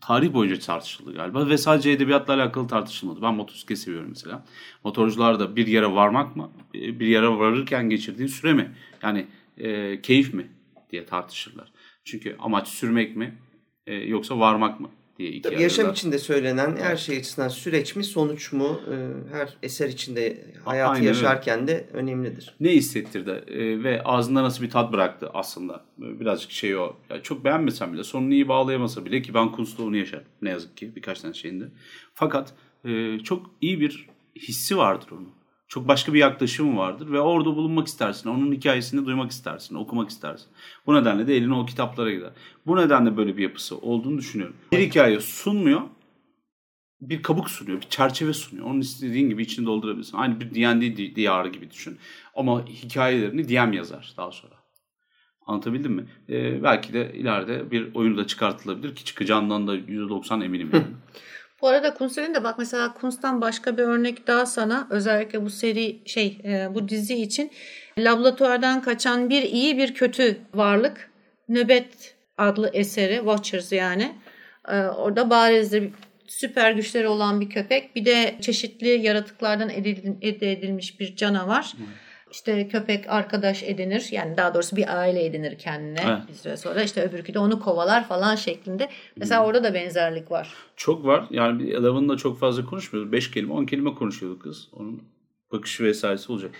tarih boyunca tartışıldı galiba ve sadece edebiyatla alakalı tartışılmadı. Ben motosiklet seviyorum mesela. Motorcular da bir yere varmak mı, bir yere varırken geçirdiğin süre mi? Yani e, keyif mi diye tartışırlar. Çünkü amaç sürmek mi e, yoksa varmak mı diye iki Tabii yaşam içinde söylenen her şey açısından süreç mi sonuç mu e, her eser içinde hayatı Aynen yaşarken öyle. de önemlidir. Ne hissettirdi e, ve ağzında nasıl bir tat bıraktı aslında e, birazcık şey o. Yani çok beğenmesem bile sonunu iyi bağlayamasa bile ki ben Kunst'ta onu yaşarım ne yazık ki birkaç tane şeyinde. Fakat çok iyi bir hissi vardır onun çok başka bir yaklaşımı vardır ve orada bulunmak istersin. Onun hikayesini duymak istersin, okumak istersin. Bu nedenle de eline o kitaplara gider. Bu nedenle böyle bir yapısı olduğunu düşünüyorum. Bir hikaye sunmuyor, bir kabuk sunuyor, bir çerçeve sunuyor. Onun istediğin gibi içini doldurabilirsin. Aynı bir D&D diyarı gibi düşün. Ama hikayelerini DM yazar daha sonra. Anlatabildim mi? Ee, belki de ileride bir oyunu da çıkartılabilir ki çıkacağından da %90 eminim. Yani. Bu arada Kunstler'in de bak mesela Kunst'tan başka bir örnek daha sana. Özellikle bu seri şey e, bu dizi için. Laboratuvardan kaçan bir iyi bir kötü varlık. Nöbet adlı eseri Watchers yani. E, orada barizdir süper güçleri olan bir köpek. Bir de çeşitli yaratıklardan elde edilmiş bir canavar. Hmm işte köpek arkadaş edinir. Yani daha doğrusu bir aile edinir kendine evet. bir süre sonra. işte öbürkü de onu kovalar falan şeklinde. Mesela hmm. orada da benzerlik var. Çok var. Yani Eleven'la çok fazla konuşmuyoruz. Beş kelime, on kelime konuşuyordu kız. Onun bakışı vesairesi olacak.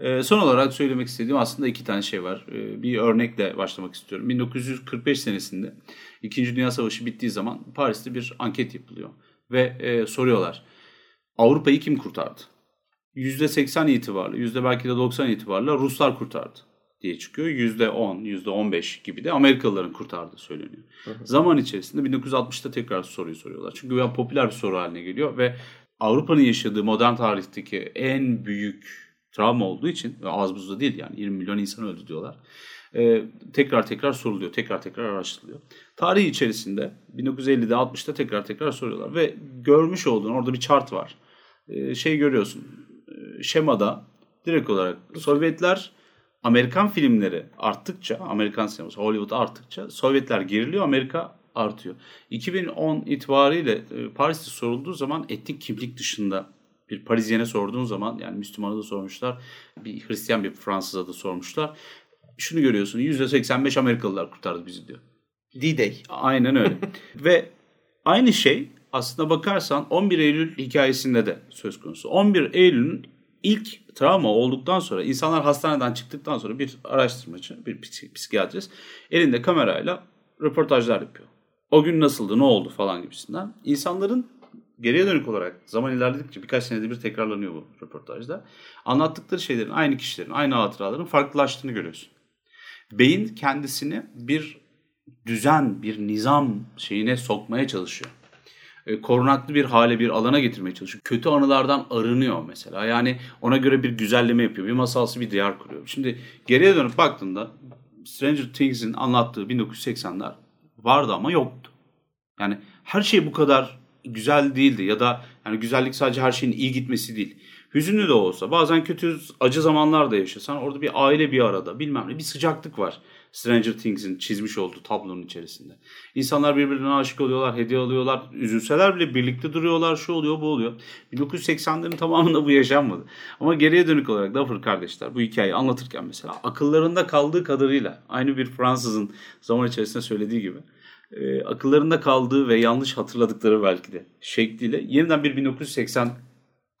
Ee, son olarak söylemek istediğim aslında iki tane şey var. Ee, bir örnekle başlamak istiyorum. 1945 senesinde İkinci Dünya Savaşı bittiği zaman Paris'te bir anket yapılıyor. Ve e, soruyorlar. Avrupa'yı kim kurtardı? %80 itibarlı, yüzde belki de 90 itibarlı Ruslar kurtardı diye çıkıyor. %10, %15 gibi de Amerikalıların kurtardığı söyleniyor. Hı hı. Zaman içerisinde 1960'ta tekrar soruyu soruyorlar. Çünkü yani popüler bir soru haline geliyor ve Avrupa'nın yaşadığı modern tarihteki en büyük travma olduğu için az buzda değil yani 20 milyon insan öldü diyorlar. Ee, tekrar tekrar soruluyor, tekrar tekrar araştırılıyor. Tarih içerisinde 1950'de 60'ta tekrar tekrar soruyorlar ve görmüş olduğun orada bir chart var. Ee, şey görüyorsun şemada direkt olarak Sovyetler Amerikan filmleri arttıkça, Amerikan sineması, Hollywood arttıkça Sovyetler geriliyor, Amerika artıyor. 2010 itibariyle e, Paris'te sorulduğu zaman etnik kimlik dışında bir Parisyene sorduğun zaman yani Müslüman'a da sormuşlar, bir Hristiyan bir Fransız'a da sormuşlar. Şunu görüyorsun %85 Amerikalılar kurtardı bizi diyor. D-Day. Aynen öyle. Ve aynı şey aslında bakarsan 11 Eylül hikayesinde de söz konusu. 11 Eylül'ün ilk travma olduktan sonra insanlar hastaneden çıktıktan sonra bir araştırmacı, bir psikiyatrist elinde kamerayla röportajlar yapıyor. O gün nasıldı, ne oldu falan gibisinden. İnsanların geriye dönük olarak zaman ilerledikçe birkaç senede bir tekrarlanıyor bu röportajda. Anlattıkları şeylerin aynı kişilerin, aynı hatıraların farklılaştığını görüyorsun. Beyin kendisini bir düzen, bir nizam şeyine sokmaya çalışıyor. E, korunaklı bir hale bir alana getirmeye çalışıyor. Kötü anılardan arınıyor mesela. Yani ona göre bir güzelleme yapıyor. Bir masalsı bir diyar kuruyor. Şimdi geriye dönüp baktığında Stranger Things'in anlattığı 1980'ler vardı ama yoktu. Yani her şey bu kadar güzel değildi ya da yani güzellik sadece her şeyin iyi gitmesi değil. Hüzünlü de olsa bazen kötü acı zamanlar da yaşasan orada bir aile bir arada bilmem ne bir sıcaklık var. Stranger Things'in çizmiş olduğu tablonun içerisinde. İnsanlar birbirine aşık oluyorlar, hediye alıyorlar. Üzülseler bile birlikte duruyorlar. Şu oluyor, bu oluyor. 1980'lerin tamamında bu yaşanmadı. Ama geriye dönük olarak Duffer kardeşler bu hikayeyi anlatırken mesela akıllarında kaldığı kadarıyla aynı bir Fransızın zaman içerisinde söylediği gibi e, akıllarında kaldığı ve yanlış hatırladıkları belki de şekliyle yeniden bir 1980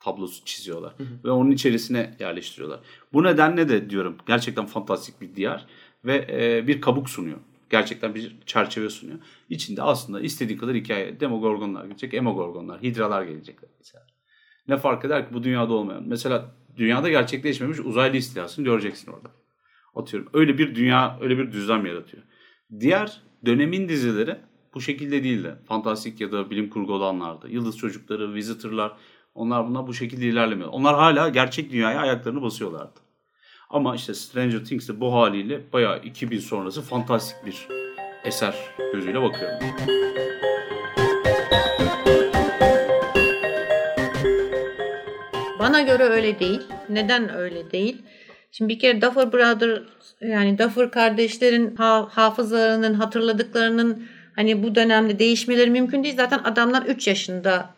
tablosu çiziyorlar. Hı hı. Ve onun içerisine yerleştiriyorlar. Bu nedenle de diyorum gerçekten fantastik bir diyar ve e, bir kabuk sunuyor. Gerçekten bir çerçeve sunuyor. İçinde aslında istediği kadar hikaye. Demogorgonlar gelecek, Emogorgonlar, Hidralar gelecekler mesela. Ne fark eder ki bu dünyada olmayan? Mesela dünyada gerçekleşmemiş uzaylı istilasını göreceksin orada. Atıyorum. Öyle bir dünya, öyle bir düzlem yaratıyor. Diğer dönemin dizileri bu şekilde değildi. Fantastik ya da bilim kurgu olanlardı. Yıldız Çocukları, Visitor'lar onlar buna bu şekilde ilerlemiyor. Onlar hala gerçek dünyaya ayaklarını basıyorlardı. Ama işte Stranger Things de bu haliyle bayağı 2000 sonrası fantastik bir eser gözüyle bakıyorum. Bana göre öyle değil. Neden öyle değil? Şimdi bir kere Duffer Brother yani Duffer kardeşlerin ha- hafızalarının hatırladıklarının Hani bu dönemde değişmeleri mümkün değil. Zaten adamlar 3 yaşında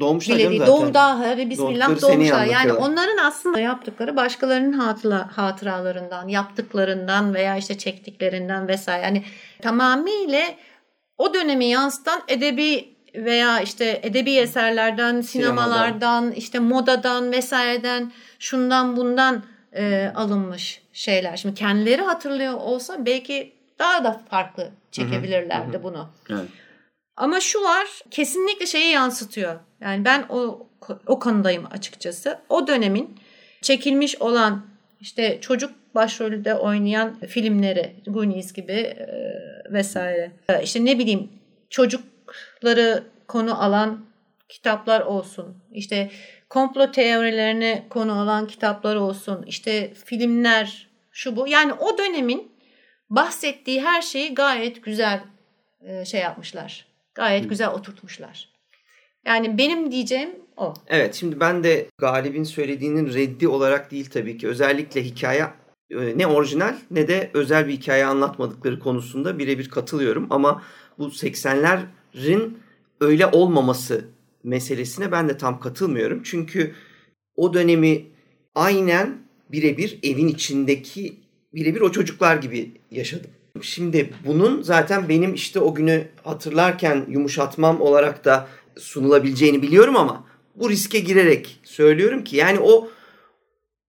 Doğmuşlar bile değil. zaten. Doğum daha hadi bismillah doğmuşlar. Yani onların aslında yaptıkları başkalarının hatıra, hatıralarından, yaptıklarından veya işte çektiklerinden vesaire. Yani tamamıyla o dönemi yansıtan edebi veya işte edebi eserlerden, sinemalardan, işte modadan vesaireden, şundan bundan e, alınmış şeyler. Şimdi kendileri hatırlıyor olsa belki daha da farklı çekebilirlerdi bunu. Evet. Ama şu var kesinlikle şeyi yansıtıyor. Yani ben o o kanıdayım açıkçası. O dönemin çekilmiş olan işte çocuk başrolde oynayan filmleri Goonies gibi e, vesaire. E, işte ne bileyim çocukları konu alan kitaplar olsun. İşte komplo teorilerini konu alan kitaplar olsun. İşte filmler şu bu. Yani o dönemin bahsettiği her şeyi gayet güzel e, şey yapmışlar. Gayet güzel oturtmuşlar. Yani benim diyeceğim o. Evet şimdi ben de Galip'in söylediğinin reddi olarak değil tabii ki. Özellikle hikaye e, ne orijinal ne de özel bir hikaye anlatmadıkları konusunda birebir katılıyorum. Ama bu 80'lerin öyle olmaması meselesine ben de tam katılmıyorum. Çünkü o dönemi aynen birebir evin içindeki birebir o çocuklar gibi yaşadım. Şimdi bunun zaten benim işte o günü hatırlarken yumuşatmam olarak da sunulabileceğini biliyorum ama bu riske girerek söylüyorum ki yani o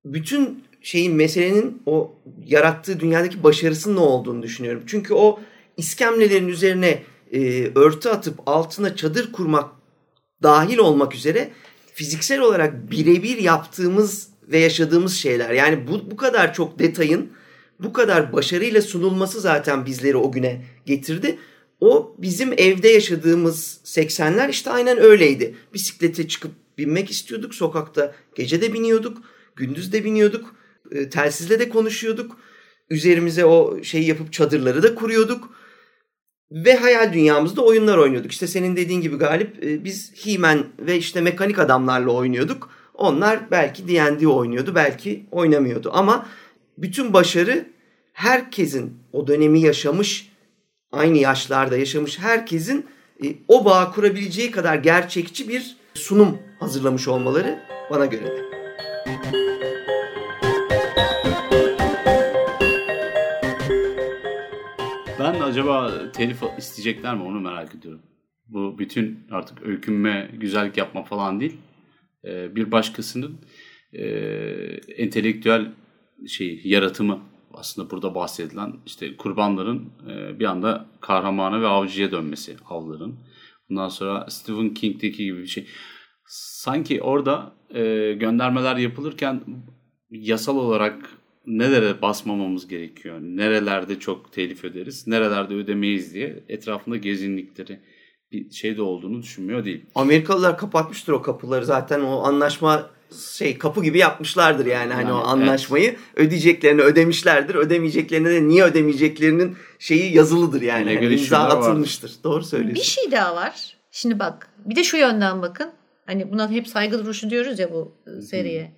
bütün şeyin meselenin o yarattığı dünyadaki başarısının ne olduğunu düşünüyorum. Çünkü o iskemlelerin üzerine e, örtü atıp altına çadır kurmak dahil olmak üzere fiziksel olarak birebir yaptığımız ve yaşadığımız şeyler. Yani bu, bu kadar çok detayın bu kadar başarıyla sunulması zaten bizleri o güne getirdi. O bizim evde yaşadığımız 80'ler işte aynen öyleydi. Bisiklete çıkıp binmek istiyorduk sokakta. Gece de biniyorduk, gündüz de biniyorduk. E, telsizle de konuşuyorduk. Üzerimize o şeyi yapıp çadırları da kuruyorduk. Ve hayal dünyamızda oyunlar oynuyorduk. İşte senin dediğin gibi Galip e, biz He-Man ve işte mekanik adamlarla oynuyorduk. Onlar belki D&D oynuyordu, belki oynamıyordu. Ama bütün başarı herkesin o dönemi yaşamış, aynı yaşlarda yaşamış herkesin e, o bağ kurabileceği kadar gerçekçi bir sunum hazırlamış olmaları bana göre de. Ben acaba telif isteyecekler mi onu merak ediyorum. Bu bütün artık öykünme, güzellik yapma falan değil. Ee, bir başkasının e, entelektüel şey yaratımı aslında burada bahsedilen işte kurbanların e, bir anda kahramana ve avcıya dönmesi avların. Bundan sonra Stephen King'deki gibi bir şey. Sanki orada e, göndermeler yapılırken yasal olarak nelere basmamamız gerekiyor, nerelerde çok telif öderiz, nerelerde ödemeyiz diye etrafında gezindikleri bir şey de olduğunu düşünmüyor değil. Amerikalılar kapatmıştır o kapıları zaten o anlaşma şey kapı gibi yapmışlardır yani hani Yani, o anlaşmayı ödeyeceklerini ödemişlerdir ödemeyeceklerini de niye ödemeyeceklerinin şeyi yazılıdır yani Legal hani imza atılmıştır doğru söylüyorsun. Bir şey daha var. Şimdi bak bir de şu yönden bakın. Hani buna hep saygı duruşu diyoruz ya bu e, seriye.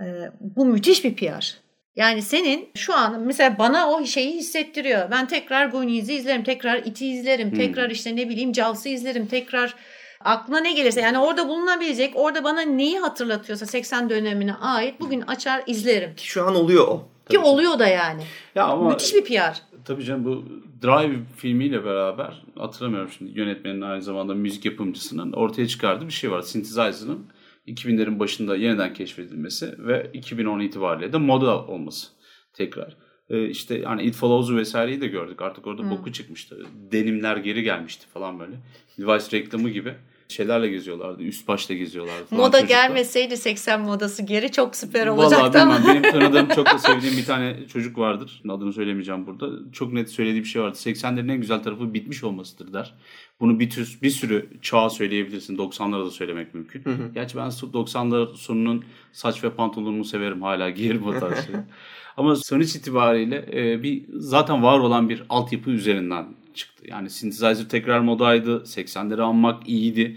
Ee, bu müthiş bir PR. Yani senin şu an mesela bana o şeyi hissettiriyor. Ben tekrar Goonies'i izlerim, tekrar It'i izlerim, tekrar işte ne bileyim Jaws'ı izlerim, tekrar aklına ne gelirse yani orada bulunabilecek, orada bana neyi hatırlatıyorsa 80 dönemine ait bugün açar izlerim. Ki şu an oluyor o. Ki oluyor da yani. Ya ama Müthiş bir PR. Tabii canım bu Drive filmiyle beraber hatırlamıyorum şimdi yönetmenin aynı zamanda müzik yapımcısının ortaya çıkardığı bir şey var. Synthesizer'ın 2000'lerin başında yeniden keşfedilmesi ve 2010 itibariyle de moda olması tekrar. Ee, işte yani It Follows'u vesaireyi de gördük. Artık orada boku çıkmıştı. Denimler geri gelmişti falan böyle. Levi's reklamı gibi şeylerle geziyorlardı. Üst başta geziyorlardı falan Moda çocuklar. gelmeseydi 80 modası geri çok süper Vallahi olacaktı ama. bilmem. Benim tanıdığım çok da sevdiğim bir tane çocuk vardır. Adını söylemeyeceğim burada. Çok net söylediği bir şey vardı. 80'lerin en güzel tarafı bitmiş olmasıdır der. Bunu bir, tür, bir sürü çağa söyleyebilirsin. 90'lara da söylemek mümkün. Gerçi ben 90'lar sonunun saç ve pantolonunu severim. Hala giyerim o tarz. Ama sonuç itibariyle e, bir zaten var olan bir altyapı üzerinden çıktı. Yani synthesizer tekrar modaydı. 80'leri anmak iyiydi.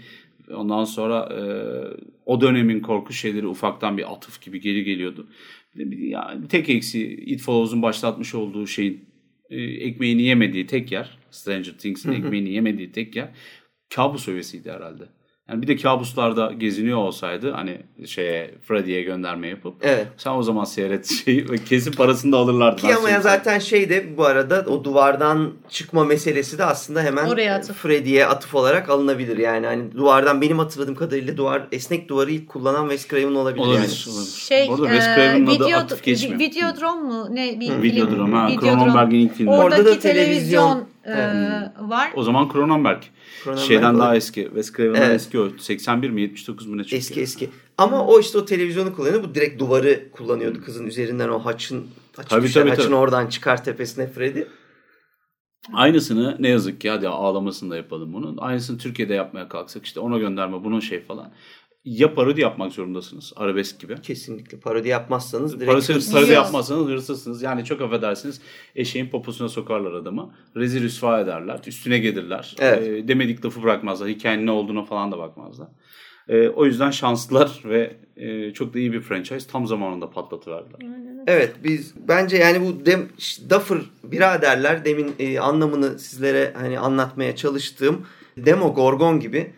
Ondan sonra e, o dönemin korku şeyleri ufaktan bir atıf gibi geri geliyordu. Yani tek eksiği It Follows'un başlatmış olduğu şeyin e, ekmeğini yemediği tek yer, Stranger Things'in ekmeğini yemediği tek yer kabus övesiydi herhalde. Yani bir de kabuslarda geziniyor olsaydı hani şeye Freddy'ye gönderme yapıp Evet. sen o zaman seyret şeyi ve kesin parasını da alırlardı. Ki Ben ama ya söyleyeyim zaten şey de bu arada o duvardan çıkma meselesi de aslında hemen Oraya atıf. Freddy'ye atıf olarak alınabilir. Yani hani duvardan benim hatırladığım kadarıyla duvar esnek duvarı ilk kullanan Wes Craven olabilir, Olabilir, yani. olabilir. Şey, Bu arada Wes e, Craven'ın adı video, aktif geçmiyor. Videodrom mu? Ne bir? Videodrom ha. Videodrom. Cronenberg'in ilk filmi. Orada Oradaki da televizyon. Televizyon e, var. O zaman Cronenberg. Cronenberg Şeyden olabilir. daha eski. Wes Craven'dan Evet. eski o. 81 mi 79 mu ne çekiyor? Eski eski. Ama o işte o televizyonu kullanıyor. Bu direkt duvarı kullanıyordu kızın üzerinden o haçın haçı Tabii, düşer, tabii, haçın tabii. oradan çıkar tepesine Freddy. Aynısını ne yazık ki hadi ağlamasını da yapalım bunu. Aynısını Türkiye'de yapmaya kalksak işte ona gönderme bunun şey falan. Ya parodi yapmak zorundasınız arabesk gibi. Kesinlikle parodi yapmazsanız direkt Parodi, hırsız. parodi yapmazsanız hırsızsınız. Yani çok affedersiniz eşeğin poposuna sokarlar adamı. Rezil rüsva ederler. Üstüne gelirler. Evet. Ee, demedik lafı bırakmazlar. Hikayenin ne olduğuna falan da bakmazlar. Ee, o yüzden şanslılar ve e, çok da iyi bir franchise. Tam zamanında patlatıverdiler. Evet biz bence yani bu dem, Duffer biraderler demin e, anlamını sizlere hani anlatmaya çalıştığım Demo Gorgon gibi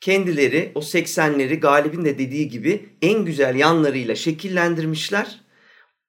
kendileri o 80'leri Galip'in de dediği gibi en güzel yanlarıyla şekillendirmişler.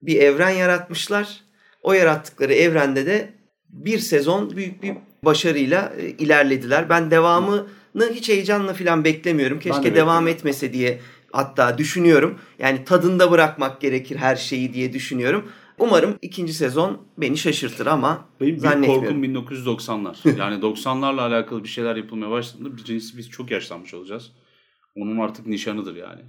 Bir evren yaratmışlar. O yarattıkları evrende de bir sezon büyük bir başarıyla e, ilerlediler. Ben devamını hiç heyecanla falan beklemiyorum. De Keşke beklemiyorum. devam etmese diye hatta düşünüyorum. Yani tadında bırakmak gerekir her şeyi diye düşünüyorum. Umarım ikinci sezon beni şaşırtır ama Benim büyük korkum 1990'lar. Yani 90'larla alakalı bir şeyler yapılmaya başladığında birincisi biz çok yaşlanmış olacağız. Onun artık nişanıdır yani.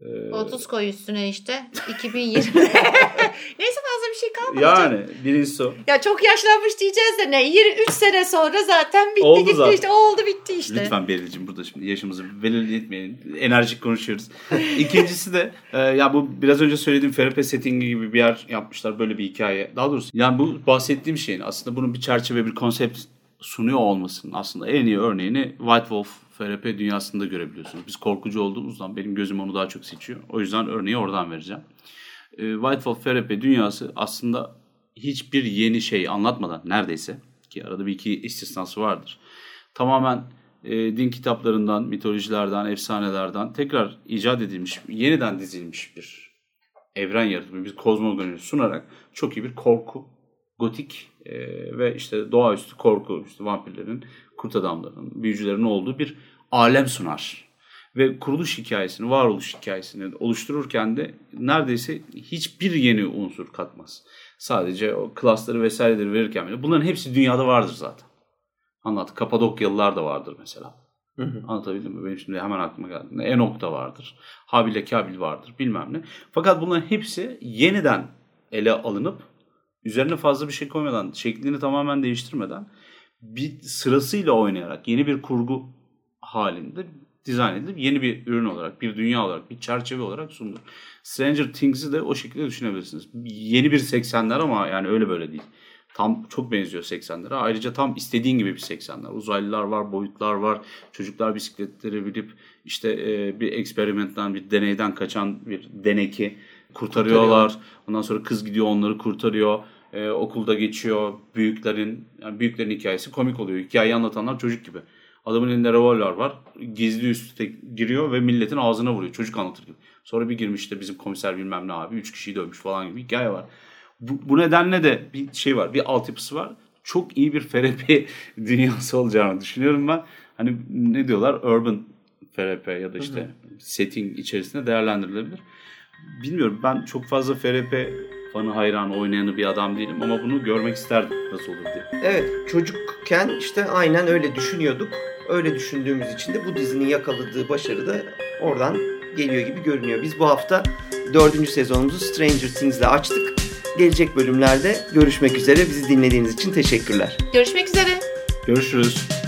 Ee, 30 koy üstüne işte. 2020. Neyse bir şey kalmadı. yani birincisi o. Ya çok yaşlanmış diyeceğiz de ne? 23 sene sonra zaten bitti Oldu gitti zaten. işte. Oldu bitti işte. Lütfen Beril'cim burada şimdi yaşımızı belirletmeyin. Enerjik konuşuyoruz. İkincisi de e, ya bu biraz önce söylediğim FRP settingi gibi bir yer yapmışlar. Böyle bir hikaye. Daha doğrusu yani bu bahsettiğim şeyin aslında bunun bir çerçeve bir konsept sunuyor olmasının aslında en iyi örneğini White Wolf FRP dünyasında görebiliyorsunuz. Biz korkucu olduğumuzdan benim gözüm onu daha çok seçiyor. O yüzden örneği oradan vereceğim. E, White Wolf FRP dünyası aslında hiçbir yeni şey anlatmadan neredeyse ki arada bir iki istisnası vardır. Tamamen e, din kitaplarından, mitolojilerden, efsanelerden tekrar icat edilmiş, yeniden dizilmiş bir evren yaratımı, bir kozmogoni sunarak çok iyi bir korku, gotik e, ve işte doğaüstü korku, işte vampirlerin, kurt adamların, büyücülerin olduğu bir alem sunar. Ve kuruluş hikayesini, varoluş hikayesini oluştururken de neredeyse hiçbir yeni unsur katmaz. Sadece o klasları vesaireleri verirken bile bunların hepsi dünyada vardır zaten. Anlat. Kapadokyalılar da vardır mesela. Hı hı. Anlatabildim mi? Benim şimdi hemen aklıma geldi. Enok da vardır. Habil'le Kabil vardır. Bilmem ne. Fakat bunların hepsi yeniden ele alınıp üzerine fazla bir şey koymadan, şeklini tamamen değiştirmeden bir sırasıyla oynayarak yeni bir kurgu halinde dizayn edilip yeni bir ürün olarak, bir dünya olarak, bir çerçeve olarak sunulur. Stranger Things'i de o şekilde düşünebilirsiniz. Yeni bir 80'ler ama yani öyle böyle değil. Tam çok benziyor 80'lere. Ayrıca tam istediğin gibi bir 80'ler. Uzaylılar var, boyutlar var. Çocuklar bisikletleri binip işte e, bir eksperimentten, bir deneyden kaçan bir deneki kurtarıyorlar. Ondan sonra kız gidiyor onları kurtarıyor. E, okulda geçiyor. Büyüklerin yani büyüklerin hikayesi komik oluyor. Hikayeyi anlatanlar çocuk gibi. Adamın elinde revolver var. Gizli üstte giriyor ve milletin ağzına vuruyor. Çocuk anlatır gibi. Sonra bir girmiş işte bizim komiser bilmem ne abi. Üç kişiyi dövmüş falan gibi bir hikaye var. Bu, bu nedenle de bir şey var. Bir altyapısı var. Çok iyi bir FRP dünyası olacağını düşünüyorum ben. Hani ne diyorlar? Urban FRP ya da işte setting içerisinde değerlendirilebilir. Bilmiyorum ben çok fazla FRP fanı hayranı oynayanı bir adam değilim ama bunu görmek isterdim nasıl olur diye. Evet çocukken işte aynen öyle düşünüyorduk. Öyle düşündüğümüz için de bu dizinin yakaladığı başarı da oradan geliyor gibi görünüyor. Biz bu hafta dördüncü sezonumuzu Stranger Things'le açtık. Gelecek bölümlerde görüşmek üzere. Bizi dinlediğiniz için teşekkürler. Görüşmek üzere. Görüşürüz.